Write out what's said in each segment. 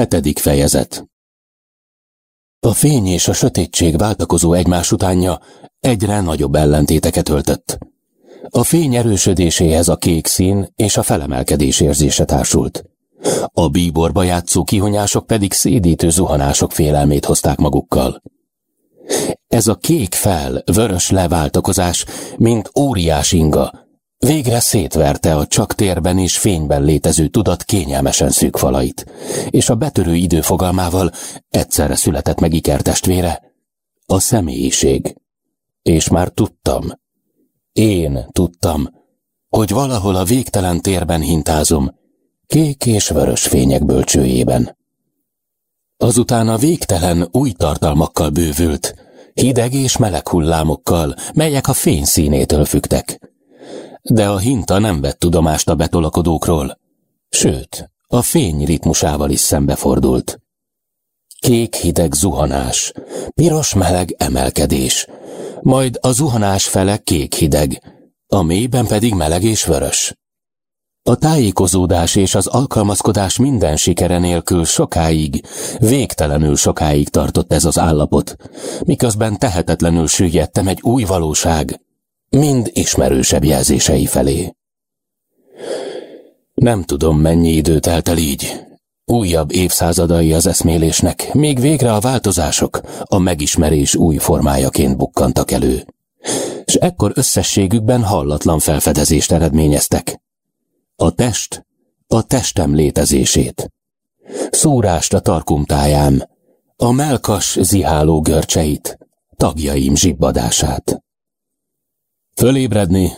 Hetedik fejezet A fény és a sötétség váltakozó egymás utánja egyre nagyobb ellentéteket öltött. A fény erősödéséhez a kék szín és a felemelkedés érzése társult. A bíborba játszó kihonyások pedig szédítő zuhanások félelmét hozták magukkal. Ez a kék fel, vörös leváltakozás, mint óriás inga, végre szétverte a csak térben és fényben létező tudat kényelmesen szűk falait, és a betörő időfogalmával egyszerre született meg ikertestvére, a személyiség. És már tudtam, én tudtam, hogy valahol a végtelen térben hintázom, kék és vörös fények bölcsőjében. Azután a végtelen új tartalmakkal bővült, hideg és meleg hullámokkal, melyek a fény színétől fügtek. De a hinta nem vett tudomást a betolakodókról, sőt, a fény ritmusával is szembefordult. Kék hideg zuhanás, piros meleg emelkedés, majd a zuhanás fele kék hideg, a mélyben pedig meleg és vörös. A tájékozódás és az alkalmazkodás minden sikere nélkül sokáig, végtelenül sokáig tartott ez az állapot, miközben tehetetlenül süllyedtem egy új valóság, mind ismerősebb jelzései felé. Nem tudom, mennyi idő telt el így. Újabb évszázadai az eszmélésnek, még végre a változások, a megismerés új formájaként bukkantak elő. És ekkor összességükben hallatlan felfedezést eredményeztek. A test, a testem létezését. Szúrást a tarkumtájám, a melkas ziháló görcseit, tagjaim zsibbadását. Fölébredni,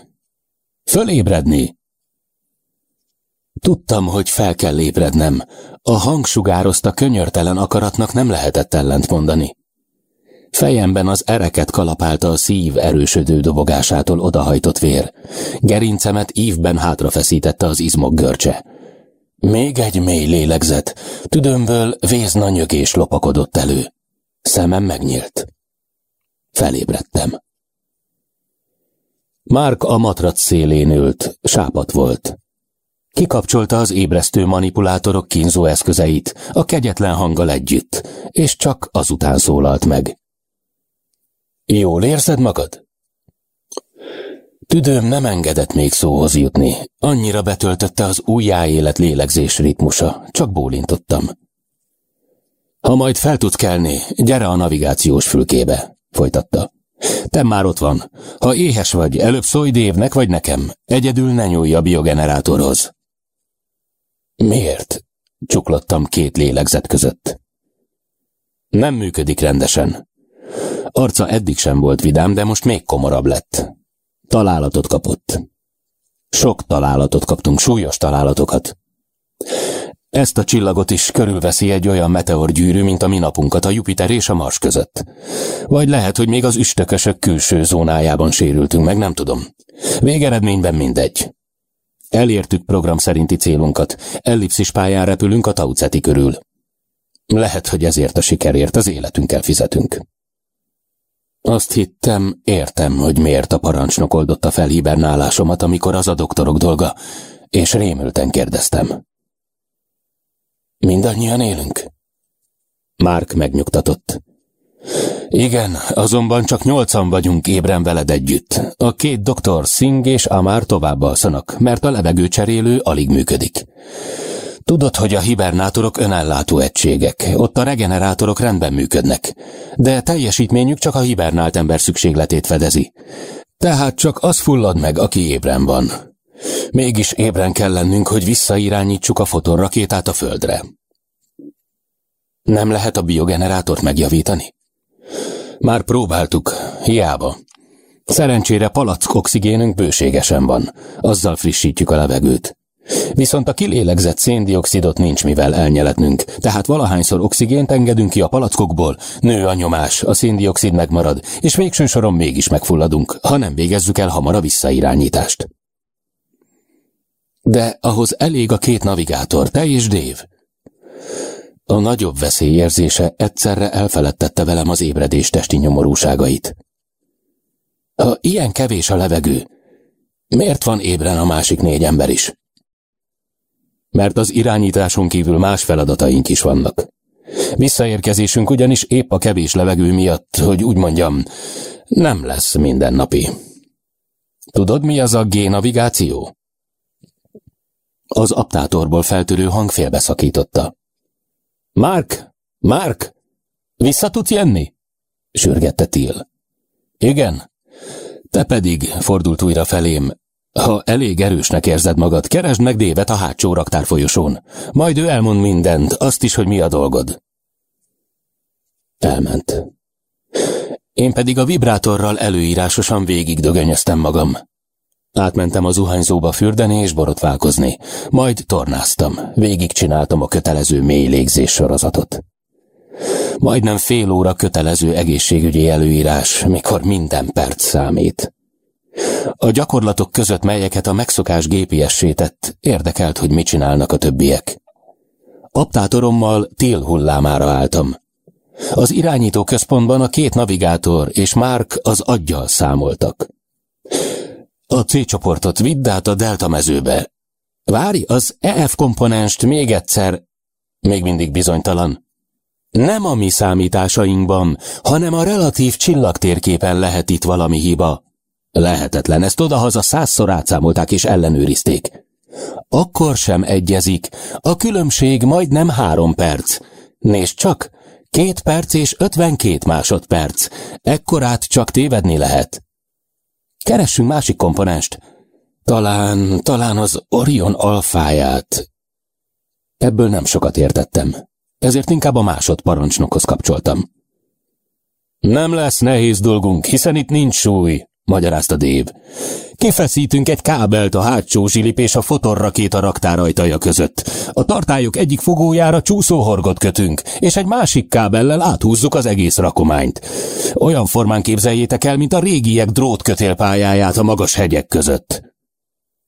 fölébredni! Tudtam, hogy fel kell ébrednem. A hangsugározta könyörtelen akaratnak nem lehetett ellent mondani. Fejemben az ereket kalapálta a szív erősödő dobogásától odahajtott vér. Gerincemet ívben hátrafeszítette az izmok görcse. Még egy mély lélegzet, tüdőmből vézna nyögés lopakodott elő. Szemem megnyílt. Felébredtem. Márk a matrac szélén ült, sápat volt. Kikapcsolta az ébresztő manipulátorok kínzó eszközeit, a kegyetlen hanggal együtt, és csak azután szólalt meg. Jól érzed magad? Tüdőm nem engedett még szóhoz jutni. Annyira betöltötte az újjáélet lélegzés ritmusa. Csak bólintottam. Ha majd fel tudsz kelni, gyere a navigációs fülkébe, folytatta. Te már ott van. Ha éhes vagy, előbb szólj Dévnek vagy nekem. Egyedül ne nyúlj a biogenerátorhoz. Miért? Csuklottam két lélegzet között. Nem működik rendesen. Arca eddig sem volt vidám, de most még komorabb lett. Találatot kapott. Sok találatot kaptunk, súlyos találatokat. Ezt a csillagot is körülveszi egy olyan meteorgyűrű, mint a mi napunkat a Jupiter és a Mars között. Vagy lehet, hogy még az üstökösök külső zónájában sérültünk meg, nem tudom. Végeredményben mindegy. Elértük program szerinti célunkat. Ellipszis pályán repülünk a Tauceti körül. Lehet, hogy ezért a sikerért az életünkkel fizetünk. Azt hittem, értem, hogy miért a parancsnok oldotta fel hibernálásomat, amikor az a doktorok dolga, és rémülten kérdeztem. Mindannyian élünk? Márk megnyugtatott. Igen, azonban csak nyolcan vagyunk ébren veled együtt. A két doktor Singh és Amár tovább alszanak, mert a levegőcserélő alig működik. Tudod, hogy a hibernátorok önellátó egységek, ott a regenerátorok rendben működnek, de teljesítményük csak a hibernált ember szükségletét fedezi. Tehát csak az fullad meg, aki ébren van. Mégis ébren kell lennünk, hogy visszairányítsuk a fotonrakétát a földre. Nem lehet a biogenerátort megjavítani? Már próbáltuk, hiába. Szerencsére palack oxigénünk bőségesen van, azzal frissítjük a levegőt. Viszont a kilélegzett széndiokszidot nincs mivel elnyeletnünk, tehát valahányszor oxigént engedünk ki a palackokból, nő a nyomás, a széndiokszid megmarad, és végső soron mégis megfulladunk, ha nem végezzük el hamar a visszairányítást. De ahhoz elég a két navigátor, te és Dév. A nagyobb veszélyérzése egyszerre elfeledtette velem az ébredés testi nyomorúságait. Ha ilyen kevés a levegő, miért van ébren a másik négy ember is? mert az irányításon kívül más feladataink is vannak. Visszaérkezésünk ugyanis épp a kevés levegő miatt, hogy úgy mondjam, nem lesz mindennapi. Tudod, mi az a G-navigáció? Az aptátorból feltörő hang félbeszakította. Mark! Mark! Vissza tudsz jönni? sürgette Till. Igen. Te pedig, fordult újra felém, ha elég erősnek érzed magad, keresd meg Dévet a hátsó raktár folyosón. Majd ő elmond mindent, azt is, hogy mi a dolgod. Elment. Én pedig a vibrátorral előírásosan végig dögönyöztem magam. Átmentem a zuhanyzóba fürdeni és borotválkozni, majd tornáztam, végigcsináltam a kötelező mély légzés sorozatot. Majdnem fél óra kötelező egészségügyi előírás, mikor minden perc számít. A gyakorlatok között, melyeket a megszokás gépiessé tett, érdekelt, hogy mit csinálnak a többiek. Aptátorommal tél hullámára álltam. Az irányító központban a két navigátor és Mark az aggyal számoltak. A C csoportot vidd át a delta mezőbe. Várj, az EF komponenst még egyszer. Még mindig bizonytalan. Nem a mi számításainkban, hanem a relatív csillagtérképen lehet itt valami hiba. Lehetetlen, ezt odahaza százszor átszámolták és ellenőrizték. Akkor sem egyezik, a különbség majdnem három perc. Nézd csak, két perc és ötvenkét másodperc. Ekkorát csak tévedni lehet. Keressünk másik komponenst. Talán, talán az Orion alfáját. Ebből nem sokat értettem, ezért inkább a másodparancsnokhoz kapcsoltam. Nem lesz nehéz dolgunk, hiszen itt nincs súly, magyarázta Dév. Kifeszítünk egy kábelt a hátsó zsilip és a fotorrakéta raktár ajtaja között. A tartályok egyik fogójára csúszóhorgot kötünk, és egy másik kábellel áthúzzuk az egész rakományt. Olyan formán képzeljétek el, mint a régiek drótkötélpályáját a magas hegyek között.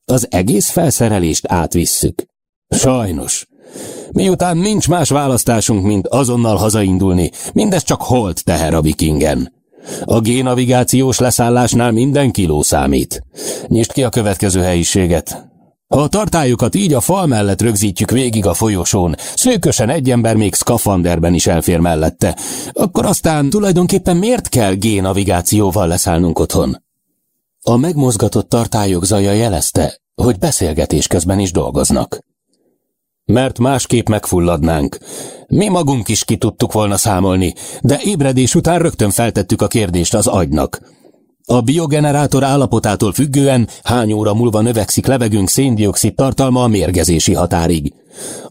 Az egész felszerelést átvisszük. Sajnos. Miután nincs más választásunk, mint azonnal hazaindulni, mindez csak holt teher a vikingen. A G-navigációs leszállásnál minden kiló számít. Nyisd ki a következő helyiséget. Ha a tartályokat így a fal mellett rögzítjük végig a folyosón, szőkösen egy ember még szkafanderben is elfér mellette, akkor aztán tulajdonképpen miért kell G-navigációval leszállnunk otthon? A megmozgatott tartályok zaja jelezte, hogy beszélgetés közben is dolgoznak mert másképp megfulladnánk. Mi magunk is ki tudtuk volna számolni, de ébredés után rögtön feltettük a kérdést az agynak. A biogenerátor állapotától függően hány óra múlva növekszik levegőnk széndiokszid tartalma a mérgezési határig.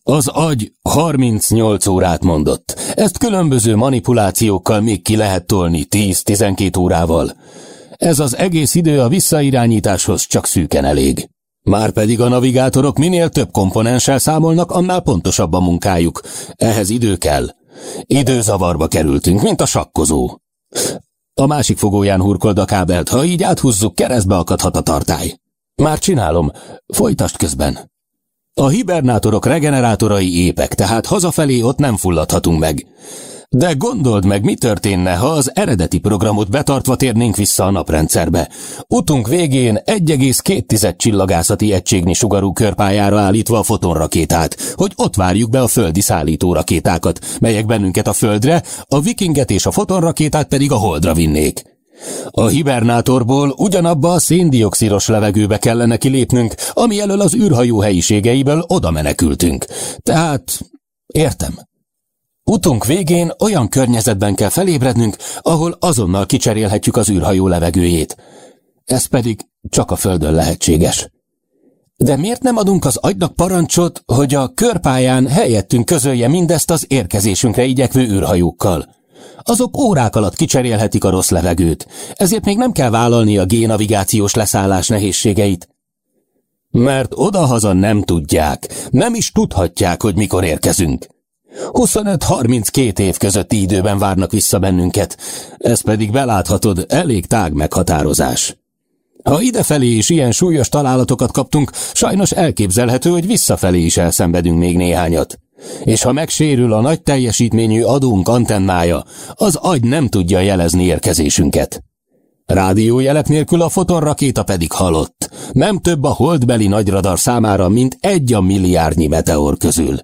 Az agy 38 órát mondott. Ezt különböző manipulációkkal még ki lehet tolni 10-12 órával. Ez az egész idő a visszairányításhoz csak szűken elég. Márpedig a navigátorok minél több komponenssel számolnak, annál pontosabb a munkájuk. Ehhez idő kell. Időzavarba kerültünk, mint a sakkozó. A másik fogóján hurkold a kábelt, ha így áthúzzuk, keresztbe akadhat a tartály. Már csinálom, folytast közben. A hibernátorok regenerátorai épek, tehát hazafelé ott nem fulladhatunk meg. De gondold meg, mi történne, ha az eredeti programot betartva térnénk vissza a naprendszerbe. Utunk végén 1,2 csillagászati egységnyi sugarú körpályára állítva a fotonrakétát, hogy ott várjuk be a földi szállítórakétákat, melyek bennünket a földre, a vikinget és a fotonrakétát pedig a holdra vinnék. A hibernátorból ugyanabba a széndiokszidos levegőbe kellene kilépnünk, ami elől az űrhajó helyiségeiből oda menekültünk. Tehát, értem. Utunk végén olyan környezetben kell felébrednünk, ahol azonnal kicserélhetjük az űrhajó levegőjét. Ez pedig csak a Földön lehetséges. De miért nem adunk az agynak parancsot, hogy a körpályán helyettünk közölje mindezt az érkezésünkre igyekvő űrhajókkal? Azok órák alatt kicserélhetik a rossz levegőt, ezért még nem kell vállalni a génavigációs leszállás nehézségeit. Mert odahaza nem tudják, nem is tudhatják, hogy mikor érkezünk. 25-32 év közötti időben várnak vissza bennünket, ez pedig beláthatod, elég tág meghatározás. Ha idefelé is ilyen súlyos találatokat kaptunk, sajnos elképzelhető, hogy visszafelé is elszenvedünk még néhányat. És ha megsérül a nagy teljesítményű adónk antennája, az agy nem tudja jelezni érkezésünket. Rádiójelek nélkül a fotonrakéta pedig halott. Nem több a holdbeli nagyradar számára, mint egy a milliárdnyi meteor közül.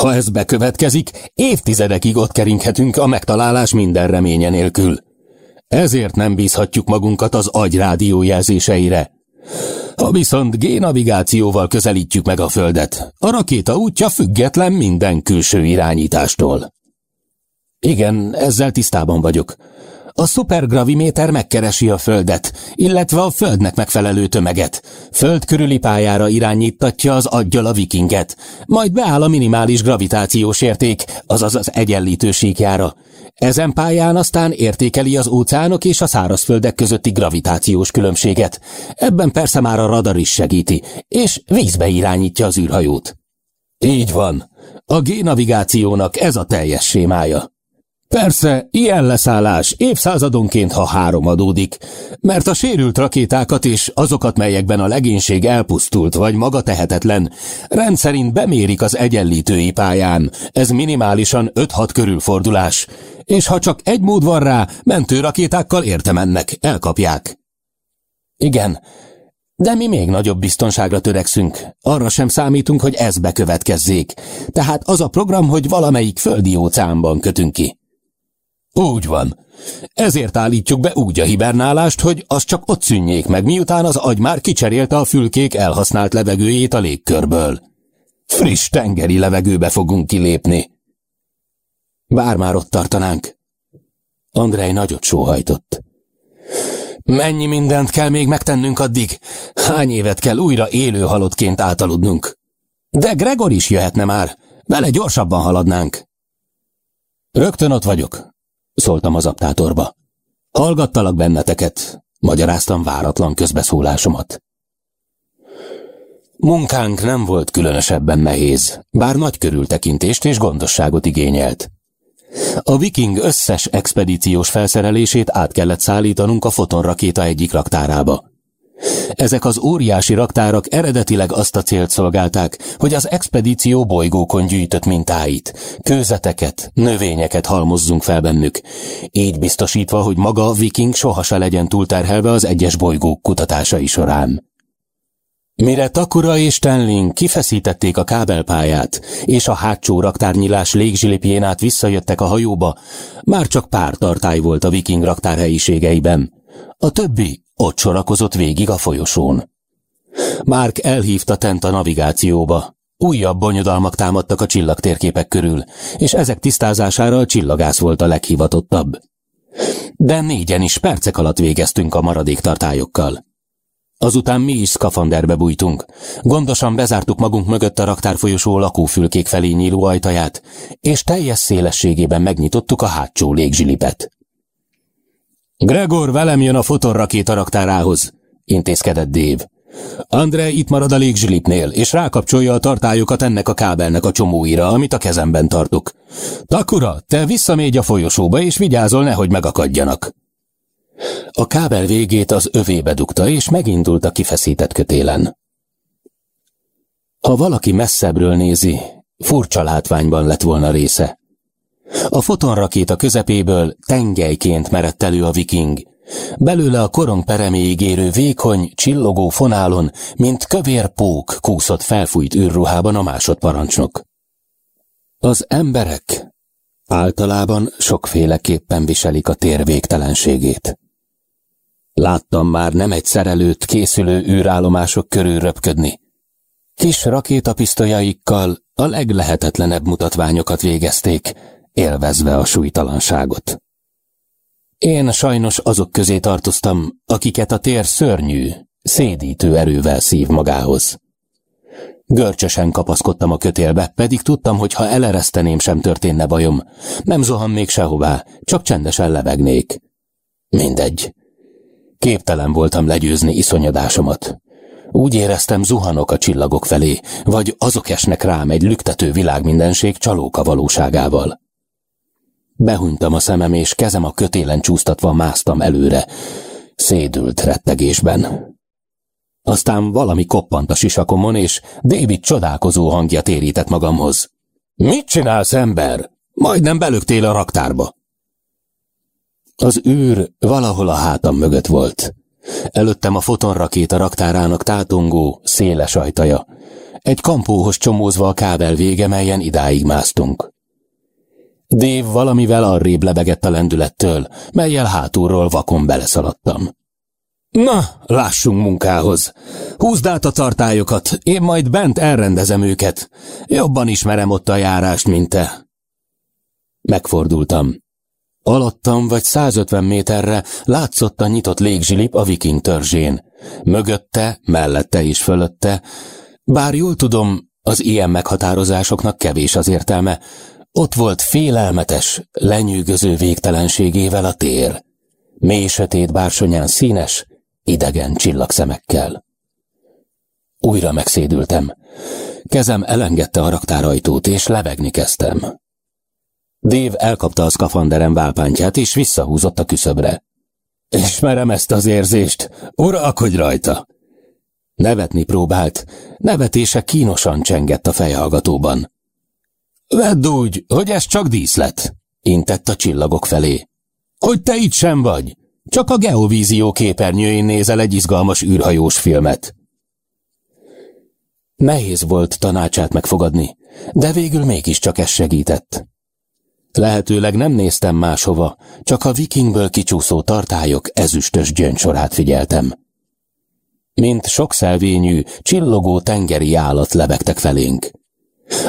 Ha ez bekövetkezik, évtizedekig ott keringhetünk a megtalálás minden reménye nélkül. Ezért nem bízhatjuk magunkat az agy rádiójelzéseire. Ha viszont G-navigációval közelítjük meg a Földet, a rakéta útja független minden külső irányítástól. Igen, ezzel tisztában vagyok. A szupergraviméter megkeresi a Földet, illetve a Földnek megfelelő tömeget. Föld körüli pályára irányítatja az aggyal a vikinget, majd beáll a minimális gravitációs érték, azaz az egyenlítő síkjára. Ezen pályán aztán értékeli az óceánok és a szárazföldek közötti gravitációs különbséget. Ebben persze már a radar is segíti, és vízbe irányítja az űrhajót. Így van. A G-navigációnak ez a teljes sémája. Persze, ilyen leszállás évszázadonként, ha három adódik, mert a sérült rakétákat és azokat, melyekben a legénység elpusztult vagy maga tehetetlen, rendszerint bemérik az egyenlítői pályán, ez minimálisan 5-6 körülfordulás, és ha csak egy mód van rá, mentőrakétákkal érte mennek, elkapják. Igen, de mi még nagyobb biztonságra törekszünk. Arra sem számítunk, hogy ez bekövetkezzék. Tehát az a program, hogy valamelyik földi óceánban kötünk ki. Úgy van. Ezért állítjuk be úgy a hibernálást, hogy az csak ott szűnjék meg, miután az agy már kicserélte a fülkék elhasznált levegőjét a légkörből. Friss tengeri levegőbe fogunk kilépni. Bár már ott tartanánk. Andrej nagyot sóhajtott. Mennyi mindent kell még megtennünk addig? Hány évet kell újra élő halottként átaludnunk? De Gregor is jöhetne már. Vele gyorsabban haladnánk. Rögtön ott vagyok, szóltam az aptátorba. Hallgattalak benneteket, magyaráztam váratlan közbeszólásomat. Munkánk nem volt különösebben nehéz, bár nagy körültekintést és gondosságot igényelt. A viking összes expedíciós felszerelését át kellett szállítanunk a fotonrakéta egyik raktárába. Ezek az óriási raktárak eredetileg azt a célt szolgálták, hogy az expedíció bolygókon gyűjtött mintáit, kőzeteket, növényeket halmozzunk fel bennük, így biztosítva, hogy maga a viking soha se legyen túlterhelve az egyes bolygók kutatásai során. Mire Takura és Tenling kifeszítették a kábelpályát, és a hátsó raktárnyilás légzsilipjén át visszajöttek a hajóba, már csak pár tartály volt a viking raktár helyiségeiben. A többi ott sorakozott végig a folyosón. Márk elhívta Tent a navigációba. Újabb bonyodalmak támadtak a csillagtérképek körül, és ezek tisztázására a csillagász volt a leghivatottabb. De négyen is percek alatt végeztünk a maradék tartályokkal. Azután mi is szkafanderbe bújtunk. Gondosan bezártuk magunk mögött a raktárfolyosó lakófülkék felé nyíló ajtaját, és teljes szélességében megnyitottuk a hátsó légzsilipet. Gregor velem jön a fotonrakéta raktárához, intézkedett Dév. André itt marad a légzsilipnél, és rákapcsolja a tartályokat ennek a kábelnek a csomóira, amit a kezemben tartok. Takura, te visszamégy a folyosóba, és vigyázol, nehogy megakadjanak. A kábel végét az övébe dugta, és megindult a kifeszített kötélen. Ha valaki messzebbről nézi, furcsa látványban lett volna része. A fotonrakéta közepéből tengelyként merett elő a viking. Belőle a korong pereméig érő vékony, csillogó fonálon, mint kövér pók kúszott felfújt űrruhában a másodparancsnok. Az emberek általában sokféleképpen viselik a tér végtelenségét. Láttam már nem egy szerelőt készülő űrállomások körül röpködni. Kis rakétapisztolyaikkal a leglehetetlenebb mutatványokat végezték, élvezve a súlytalanságot. Én sajnos azok közé tartoztam, akiket a tér szörnyű, szédítő erővel szív magához. Görcsösen kapaszkodtam a kötélbe, pedig tudtam, hogy ha elereszteném, sem történne bajom. Nem zuhan még sehová, csak csendesen levegnék. Mindegy. Képtelen voltam legyőzni iszonyadásomat. Úgy éreztem, zuhanok a csillagok felé, vagy azok esnek rám egy lüktető világmindenség csalóka valóságával. Behunytam a szemem, és kezem a kötélen csúsztatva másztam előre, szédült rettegésben. Aztán valami koppant a sisakomon, és David csodálkozó hangja térített magamhoz. Mit csinálsz, ember? Majdnem belöktél a raktárba. Az űr valahol a hátam mögött volt. Előttem a fotonrakéta raktárának tátongó, széles ajtaja. Egy kampóhoz csomózva a kábel vége, melyen idáig másztunk. Dév valamivel arrébb lebegett a lendülettől, melyel hátulról vakon beleszaladtam. Na, lássunk munkához. Húzd át a tartályokat, én majd bent elrendezem őket. Jobban ismerem ott a járást, mint te. Megfordultam. Alattam vagy 150 méterre látszott a nyitott légzsilip a viking törzsén. Mögötte, mellette és fölötte, bár jól tudom, az ilyen meghatározásoknak kevés az értelme, ott volt félelmetes, lenyűgöző végtelenségével a tér. Mély sötét bársonyán színes, idegen csillagszemekkel. Újra megszédültem. Kezem elengedte a raktárajtót, és levegni kezdtem. Dév elkapta a szkafanderem válpántját, és visszahúzott a küszöbre. Ismerem ezt az érzést, uralkodj rajta! Nevetni próbált, nevetése kínosan csengett a fejhallgatóban. Vedd úgy, hogy ez csak díszlet, intett a csillagok felé. Hogy te itt sem vagy, csak a geovízió képernyőjén nézel egy izgalmas űrhajós filmet. Nehéz volt tanácsát megfogadni, de végül mégiscsak ez segített. Lehetőleg nem néztem máshova, csak a vikingből kicsúszó tartályok ezüstös gyöngysorát figyeltem. Mint sok szelvényű, csillogó tengeri állat lebegtek felénk.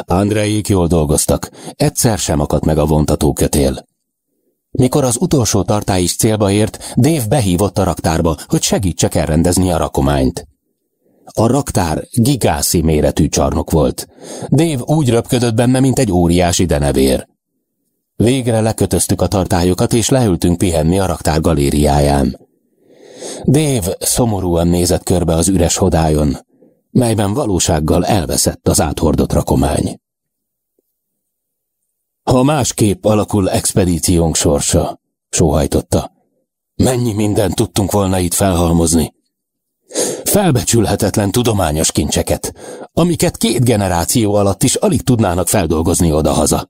Andrejék jól dolgoztak, egyszer sem akadt meg a vontató kötél. Mikor az utolsó tartály is célba ért, Dév behívott a raktárba, hogy segítsek elrendezni a rakományt. A raktár gigászi méretű csarnok volt. Dév úgy röpködött benne, mint egy óriási denevér. Végre lekötöztük a tartályokat, és leültünk pihenni a raktár galériáján. Dév szomorúan nézett körbe az üres hodájon, melyben valósággal elveszett az áthordott rakomány. Ha másképp alakul expedíciónk sorsa, sóhajtotta, mennyi mindent tudtunk volna itt felhalmozni. Felbecsülhetetlen tudományos kincseket, amiket két generáció alatt is alig tudnának feldolgozni odahaza.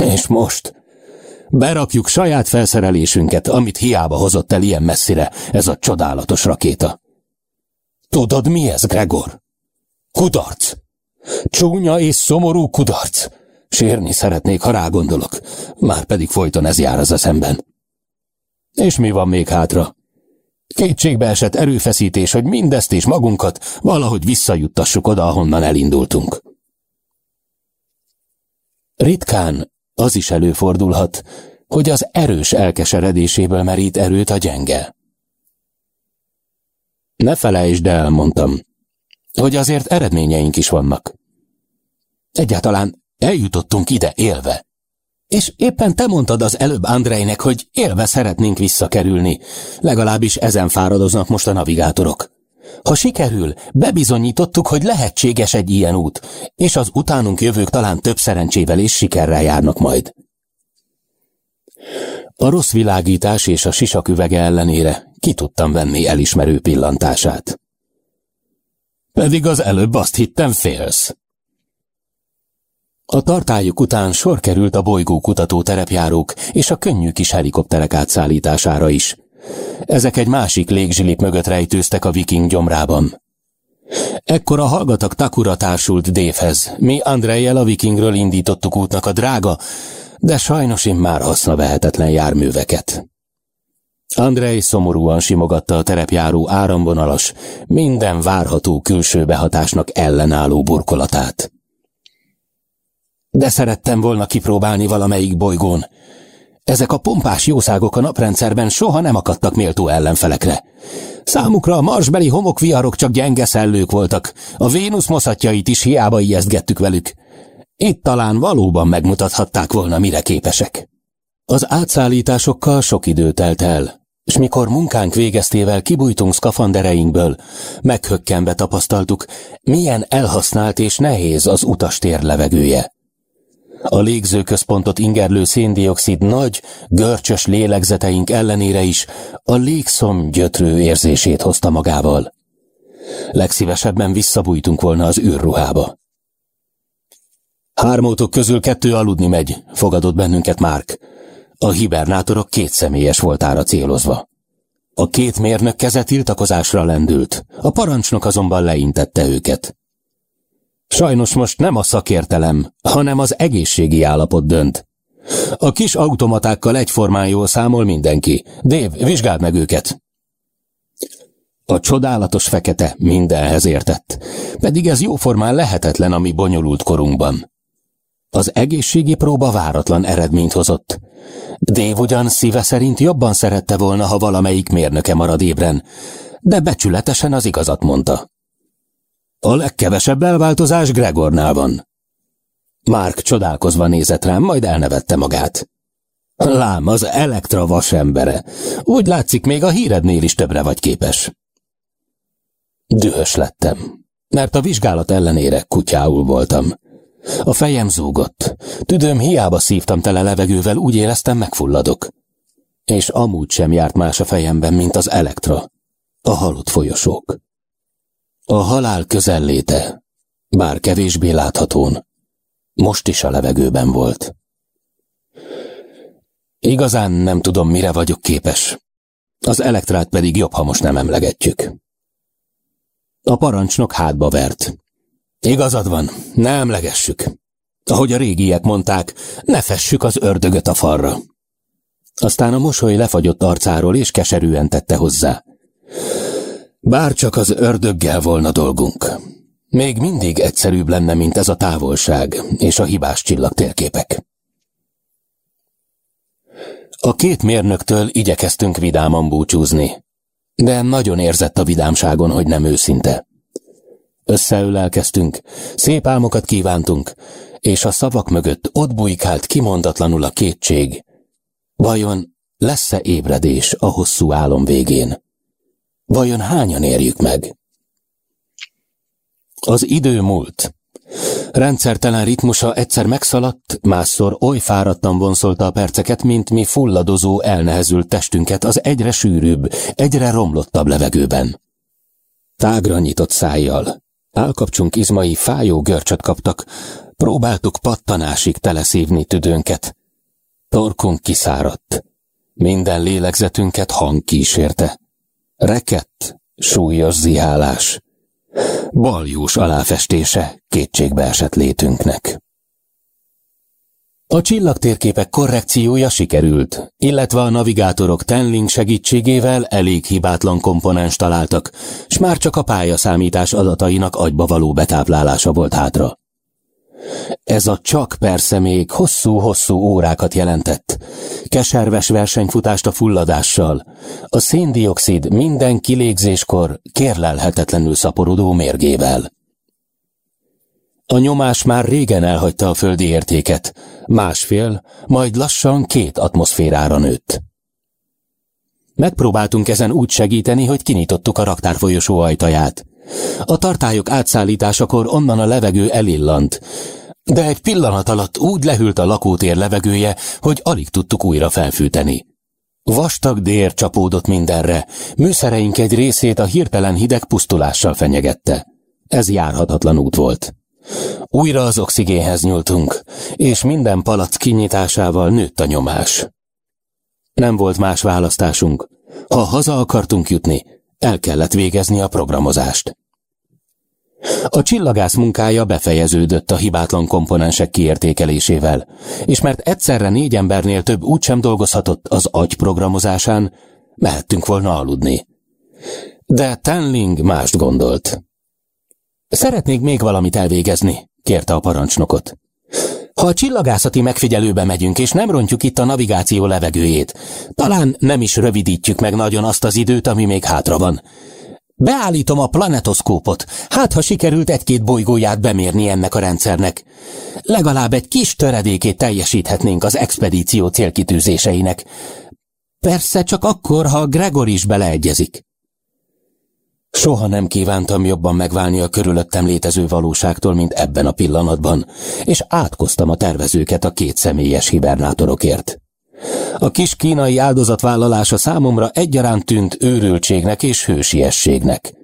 És most berakjuk saját felszerelésünket, amit hiába hozott el ilyen messzire ez a csodálatos rakéta. Tudod, mi ez, Gregor? Kudarc! Csúnya és szomorú kudarc! Sérni szeretnék, ha rágondolok, már pedig folyton ez jár az eszemben. És mi van még hátra? Kétségbe esett erőfeszítés, hogy mindezt és magunkat valahogy visszajuttassuk oda, ahonnan elindultunk. Ritkán az is előfordulhat, hogy az erős elkeseredéséből merít erőt a gyenge. Ne felejtsd el, mondtam, hogy azért eredményeink is vannak. Egyáltalán eljutottunk ide élve. És éppen te mondtad az előbb Andrejnek, hogy élve szeretnénk visszakerülni. Legalábbis ezen fáradoznak most a navigátorok. Ha sikerül, bebizonyítottuk, hogy lehetséges egy ilyen út, és az utánunk jövők talán több szerencsével és sikerrel járnak majd. A rossz világítás és a sisaküvege ellenére ki tudtam venni elismerő pillantását. Pedig az előbb azt hittem félsz. A tartályuk után sor került a bolygó kutató terepjárók és a könnyű kis helikopterek átszállítására is. Ezek egy másik légzsilip mögött rejtőztek a viking gyomrában. Ekkor a hallgatak Takura társult Dévhez. Mi Andrejjel a vikingről indítottuk útnak a drága, de sajnos már haszna vehetetlen járműveket. Andrej szomorúan simogatta a terepjáró áramvonalas, minden várható külső behatásnak ellenálló burkolatát. De szerettem volna kipróbálni valamelyik bolygón. Ezek a pompás jószágok a naprendszerben soha nem akadtak méltó ellenfelekre. Számukra a marsbeli homokviharok csak gyenge szellők voltak, a Vénusz moszatjait is hiába ijesztgettük velük. Itt talán valóban megmutathatták volna, mire képesek. Az átszállításokkal sok idő telt el, és mikor munkánk végeztével kibújtunk szkafandereinkből, meghökkenve tapasztaltuk, milyen elhasznált és nehéz az utastér levegője. A légzőközpontot ingerlő széndiokszid nagy, görcsös lélegzeteink ellenére is a légszom gyötrő érzését hozta magával. Legszívesebben visszabújtunk volna az űrruhába. Hármótok közül kettő aludni megy, fogadott bennünket Márk. A hibernátorok két személyes voltára célozva. A két mérnök keze tiltakozásra lendült, a parancsnok azonban leintette őket. Sajnos most nem a szakértelem, hanem az egészségi állapot dönt. A kis automatákkal egyformán jól számol mindenki. Dév, vizsgáld meg őket! A csodálatos fekete mindenhez értett, pedig ez jóformán lehetetlen a mi bonyolult korunkban. Az egészségi próba váratlan eredményt hozott. Dév ugyan szíve szerint jobban szerette volna, ha valamelyik mérnöke marad ébren, de becsületesen az igazat mondta. A legkevesebb elváltozás Gregornál van. Márk csodálkozva nézett rám, majd elnevette magát. Lám, az Elektra vasembere. Úgy látszik, még a hírednél is többre vagy képes. Dühös lettem, mert a vizsgálat ellenére kutyául voltam. A fejem zúgott. Tüdőm hiába szívtam tele levegővel, úgy éreztem megfulladok. És amúgy sem járt más a fejemben, mint az elektra. A halott folyosók. A halál közelléte, bár kevésbé láthatón, most is a levegőben volt. Igazán nem tudom, mire vagyok képes. Az elektrát pedig jobb, ha most nem emlegetjük. A parancsnok hátba vert. Igazad van, ne emlegessük. Ahogy a régiek mondták, ne fessük az ördögöt a falra. Aztán a mosoly lefagyott arcáról, és keserűen tette hozzá. Bár csak az ördöggel volna dolgunk. Még mindig egyszerűbb lenne, mint ez a távolság és a hibás csillagtérképek. A két mérnöktől igyekeztünk vidáman búcsúzni, de nagyon érzett a vidámságon, hogy nem őszinte. Összeülelkeztünk, szép álmokat kívántunk, és a szavak mögött ott bujkált kimondatlanul a kétség. Vajon lesz-e ébredés a hosszú álom végén? Vajon hányan érjük meg? Az idő múlt. Rendszertelen ritmusa egyszer megszaladt, másszor oly fáradtan vonszolta a perceket, mint mi fulladozó, elnehezült testünket az egyre sűrűbb, egyre romlottabb levegőben. Tágra nyitott szájjal, állkapcsunk izmai fájó görcsöt kaptak, próbáltuk pattanásig teleszívni tüdőnket. Torkunk kiszáradt, minden lélegzetünket hang kísérte. Rekett, súlyos zihálás. Baljós aláfestése kétségbe esett létünknek. A csillagtérképek korrekciója sikerült, illetve a navigátorok Tenling segítségével elég hibátlan komponens találtak, s már csak a pályaszámítás adatainak agyba való betáplálása volt hátra. Ez a csak persze még hosszú-hosszú órákat jelentett. Keserves versenyfutást a fulladással. A széndiokszid minden kilégzéskor kérlelhetetlenül szaporodó mérgével. A nyomás már régen elhagyta a földi értéket, másfél, majd lassan két atmoszférára nőtt. Megpróbáltunk ezen úgy segíteni, hogy kinyitottuk a raktárfolyosó ajtaját. A tartályok átszállításakor onnan a levegő elillant, de egy pillanat alatt úgy lehűlt a lakótér levegője, hogy alig tudtuk újra felfűteni. Vastag dér csapódott mindenre, műszereink egy részét a hirtelen hideg pusztulással fenyegette. Ez járhatatlan út volt. Újra az oxigénhez nyúltunk, és minden palac kinyitásával nőtt a nyomás. Nem volt más választásunk. Ha haza akartunk jutni, el kellett végezni a programozást. A csillagász munkája befejeződött a hibátlan komponensek kiértékelésével, és mert egyszerre négy embernél több úgysem dolgozhatott az agy programozásán, mehettünk volna aludni. De Tenling mást gondolt. Szeretnék még valamit elvégezni, kérte a parancsnokot. Ha a csillagászati megfigyelőbe megyünk, és nem rontjuk itt a navigáció levegőjét, talán nem is rövidítjük meg nagyon azt az időt, ami még hátra van. Beállítom a planetoszkópot, hát ha sikerült egy-két bolygóját bemérni ennek a rendszernek. Legalább egy kis töredékét teljesíthetnénk az expedíció célkitűzéseinek. Persze csak akkor, ha Gregor is beleegyezik. Soha nem kívántam jobban megválni a körülöttem létező valóságtól, mint ebben a pillanatban, és átkoztam a tervezőket a két személyes hibernátorokért. A kis kínai áldozatvállalása számomra egyaránt tűnt őrültségnek és hősiességnek.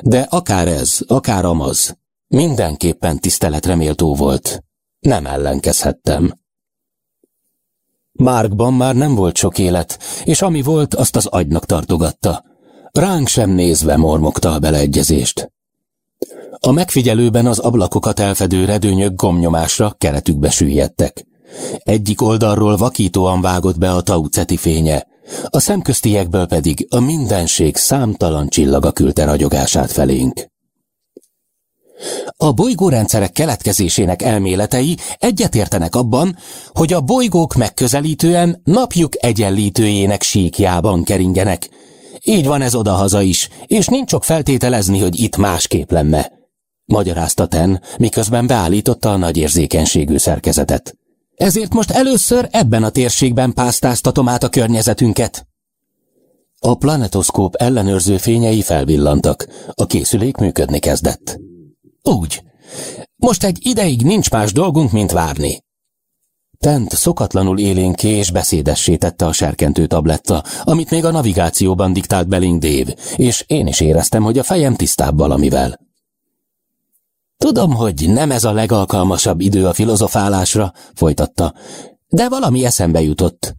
De akár ez, akár amaz, mindenképpen tiszteletre méltó volt. Nem ellenkezhettem. Márkban már nem volt sok élet, és ami volt, azt az agynak tartogatta. Ránk sem nézve mormogta a beleegyezést. A megfigyelőben az ablakokat elfedő redőnyök gomnyomásra keretükbe süllyedtek. Egyik oldalról vakítóan vágott be a tauceti fénye, a szemköztiekből pedig a mindenség számtalan csillaga küldte ragyogását felénk. A bolygórendszerek keletkezésének elméletei egyetértenek abban, hogy a bolygók megközelítően napjuk egyenlítőjének síkjában keringenek. Így van ez odahaza is, és nincs csak feltételezni, hogy itt másképp lenne. Magyarázta Ten, miközben beállította a nagy érzékenységű szerkezetet. Ezért most először ebben a térségben pásztáztatom át a környezetünket. A planetoszkóp ellenőrző fényei felvillantak, a készülék működni kezdett. Úgy. Most egy ideig nincs más dolgunk, mint várni. Tent szokatlanul élénké és beszédessé tette a serkentő tabletta, amit még a navigációban diktált belénk Dave, és én is éreztem, hogy a fejem tisztább valamivel. Tudom, hogy nem ez a legalkalmasabb idő a filozofálásra, folytatta, de valami eszembe jutott.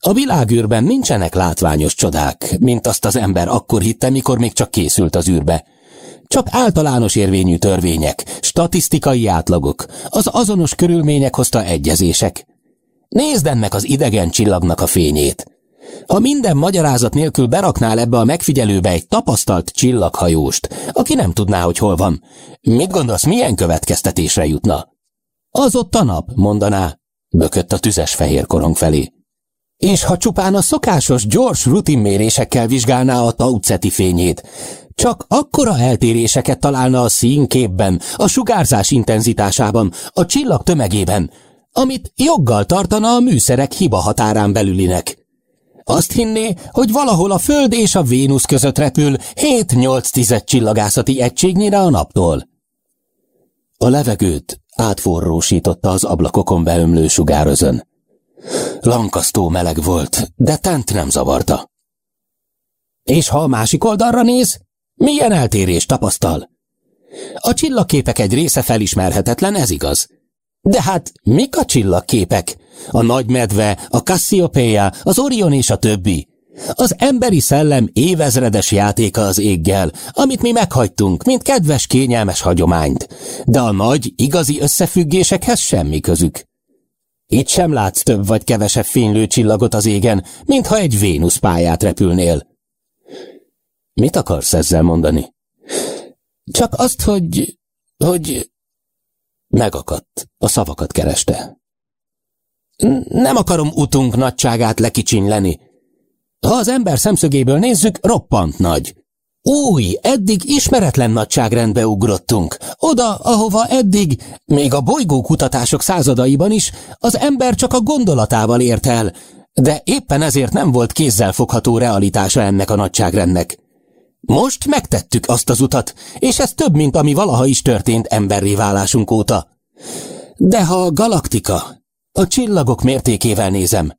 A világűrben nincsenek látványos csodák, mint azt az ember akkor hitte, mikor még csak készült az űrbe. Csak általános érvényű törvények, statisztikai átlagok, az azonos körülmények hozta egyezések. Nézd ennek az idegen csillagnak a fényét. Ha minden magyarázat nélkül beraknál ebbe a megfigyelőbe egy tapasztalt csillaghajóst, aki nem tudná, hogy hol van, mit gondolsz, milyen következtetésre jutna? Az ott a nap, mondaná, bökött a tüzes fehér korong felé. És ha csupán a szokásos, gyors rutinmérésekkel vizsgálná a tauceti fényét, csak akkora eltéréseket találna a színképben, a sugárzás intenzitásában, a csillag tömegében, amit joggal tartana a műszerek hiba határán belülinek. Azt hinné, hogy valahol a Föld és a Vénusz között repül 7-8 tized csillagászati egységnyire a naptól. A levegőt átforrósította az ablakokon beömlő sugárözön. Lankasztó meleg volt, de tent nem zavarta. És ha a másik oldalra néz, milyen eltérés tapasztal? A csillagképek egy része felismerhetetlen, ez igaz. De hát mik a csillagképek? A nagy medve, a Cassiopeia, az Orion és a többi. Az emberi szellem évezredes játéka az éggel, amit mi meghagytunk, mint kedves, kényelmes hagyományt. De a nagy, igazi összefüggésekhez semmi közük. Itt sem látsz több vagy kevesebb fénylő csillagot az égen, mintha egy Vénusz pályát repülnél. Mit akarsz ezzel mondani? Csak azt, hogy... hogy... Megakadt, a szavakat kereste. Nem akarom utunk nagyságát lekicsinyleni. Ha az ember szemszögéből nézzük, roppant nagy. Új, eddig ismeretlen nagyságrendbe ugrottunk. Oda, ahova eddig, még a bolygókutatások századaiban is, az ember csak a gondolatával ért el, de éppen ezért nem volt kézzel fogható realitása ennek a nagyságrendnek. Most megtettük azt az utat, és ez több, mint ami valaha is történt emberré válásunk óta. De ha a galaktika, a csillagok mértékével nézem,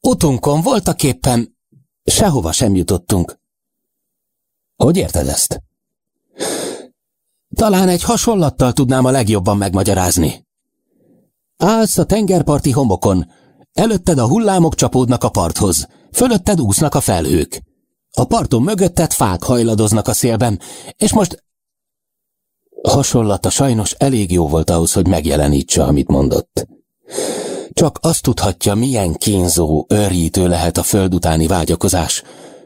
utunkon voltaképpen sehova sem jutottunk. Hogy érted ezt? Talán egy hasonlattal tudnám a legjobban megmagyarázni. Állsz a tengerparti homokon, előtted a hullámok csapódnak a parthoz, fölötted úsznak a felhők. A parton mögötted fák hajladoznak a szélben, és most... Hasonlata sajnos elég jó volt ahhoz, hogy megjelenítse, amit mondott. Csak azt tudhatja, milyen kínzó, őrjítő lehet a föld utáni vágyakozás,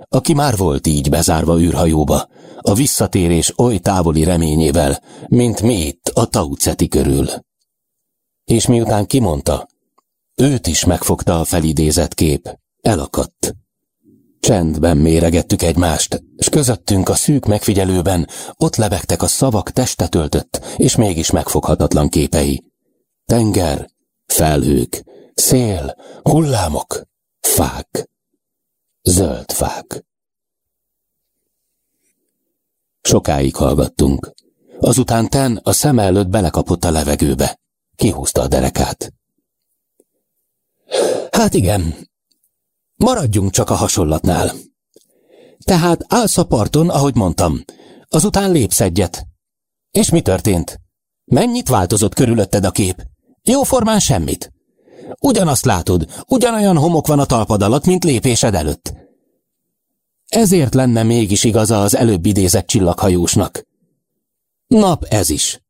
aki már volt így bezárva űrhajóba, a visszatérés oly távoli reményével, mint mi itt a Tauceti körül. És miután kimondta, őt is megfogta a felidézett kép, elakadt. Csendben méregettük egymást, és közöttünk a szűk megfigyelőben ott lebegtek a szavak testet öltött, és mégis megfoghatatlan képei. Tenger, felhők, szél, hullámok, fák, zöld fák. Sokáig hallgattunk. Azután Ten a szem előtt belekapott a levegőbe. Kihúzta a derekát. Hát igen, Maradjunk csak a hasonlatnál. Tehát állsz a parton, ahogy mondtam. Azután lépsz egyet. És mi történt? Mennyit változott körülötted a kép? Jóformán semmit. Ugyanazt látod, ugyanolyan homok van a talpad alatt, mint lépésed előtt. Ezért lenne mégis igaza az előbb idézett csillaghajósnak. Nap ez is,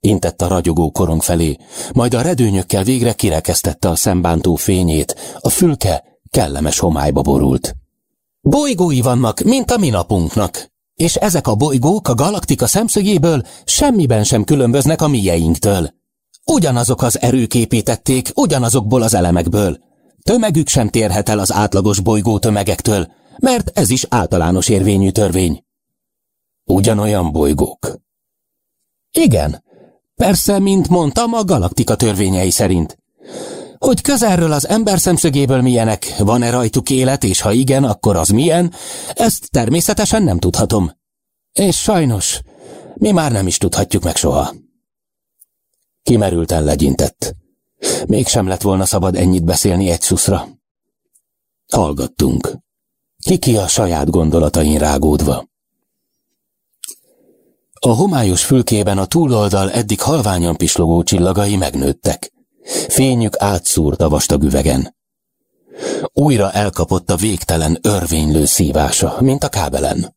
intett a ragyogó korong felé, majd a redőnyökkel végre kirekesztette a szembántó fényét, a fülke kellemes homályba borult. Bolygói vannak, mint a mi napunknak, és ezek a bolygók a galaktika szemszögéből semmiben sem különböznek a mieinktől. Ugyanazok az erők építették, ugyanazokból az elemekből. Tömegük sem térhet el az átlagos bolygó tömegektől, mert ez is általános érvényű törvény. Ugyanolyan bolygók. Igen, persze, mint mondtam, a galaktika törvényei szerint. Hogy közelről az ember szemszögéből milyenek, van-e rajtuk élet, és ha igen, akkor az milyen, ezt természetesen nem tudhatom. És sajnos, mi már nem is tudhatjuk meg soha. Kimerülten legyintett. Mégsem lett volna szabad ennyit beszélni egy szuszra. Hallgattunk. Kiki a saját gondolatain rágódva. A homályos fülkében a túloldal eddig halványan pislogó csillagai megnőttek. Fényük átszúrt a vastag üvegen. Újra elkapott a végtelen örvénylő szívása, mint a kábelen.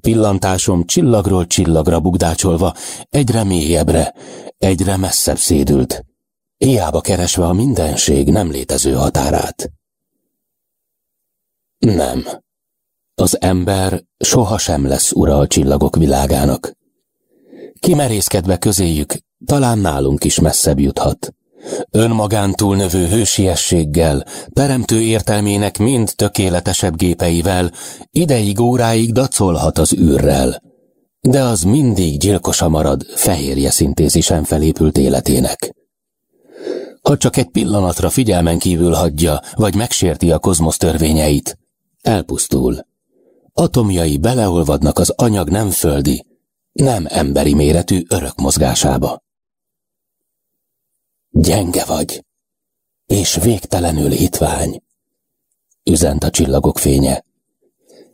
Pillantásom csillagról csillagra bugdácsolva egyre mélyebbre, egyre messzebb szédült, hiába keresve a mindenség nem létező határát. Nem. Az ember sohasem lesz ura a csillagok világának. Kimerészkedve közéjük, talán nálunk is messzebb juthat. Önmagán túlnövő hősiességgel, teremtő értelmének mind tökéletesebb gépeivel, ideig óráig dacolhat az űrrel. De az mindig gyilkosa marad fehérje szintézisen felépült életének. Ha csak egy pillanatra figyelmen kívül hagyja, vagy megsérti a kozmosz törvényeit, elpusztul. Atomjai beleolvadnak az anyag nem földi, nem emberi méretű örök mozgásába. Gyenge vagy, és végtelenül hitvány, üzent a csillagok fénye.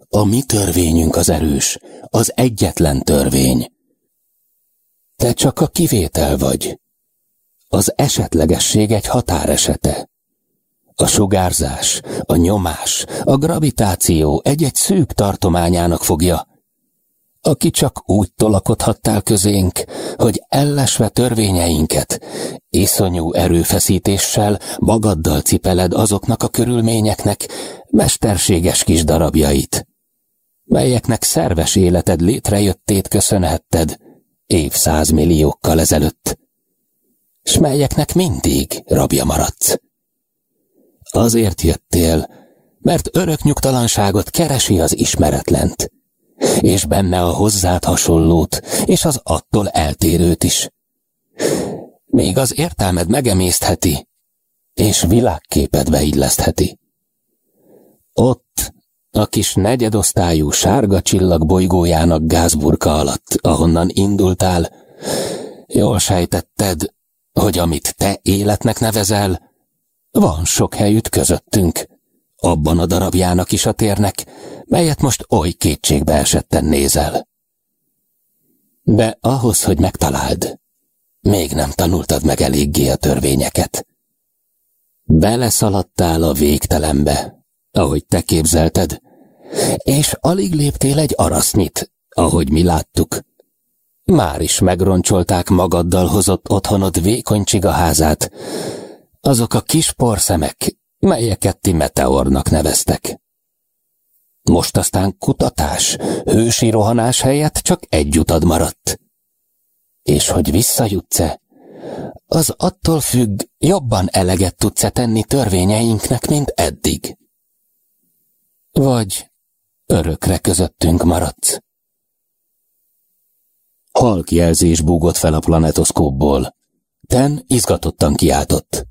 A mi törvényünk az erős, az egyetlen törvény. Te csak a kivétel vagy. Az esetlegesség egy határesete. A sugárzás, a nyomás, a gravitáció egy-egy szűk tartományának fogja, aki csak úgy tolakodhattál közénk, hogy ellesve törvényeinket, iszonyú erőfeszítéssel magaddal cipeled azoknak a körülményeknek mesterséges kis darabjait, melyeknek szerves életed létrejöttét köszönhetted évszázmilliókkal ezelőtt, s melyeknek mindig rabja maradsz. Azért jöttél, mert örök nyugtalanságot keresi az ismeretlent és benne a hozzád hasonlót, és az attól eltérőt is. Még az értelmed megemésztheti, és világképedbe illesztheti. Ott, a kis negyedosztályú sárga csillag bolygójának gázburka alatt, ahonnan indultál, jól sejtetted, hogy amit te életnek nevezel, van sok helyütt közöttünk, abban a darabjának is a térnek, melyet most oly kétségbe esetten nézel. De ahhoz, hogy megtaláld, még nem tanultad meg eléggé a törvényeket. Beleszaladtál a végtelenbe, ahogy te képzelted, és alig léptél egy arasznyit, ahogy mi láttuk. Már is megroncsolták magaddal hozott otthonod vékony házát, azok a kis porszemek, melyeket ti meteornak neveztek. Most aztán kutatás, hősi rohanás helyett csak egy utad maradt. És hogy visszajutsz-e, az attól függ, jobban eleget tudsz-e tenni törvényeinknek, mint eddig. Vagy örökre közöttünk maradsz. Halk jelzés búgott fel a planetoszkópból. Ten izgatottan kiáltott.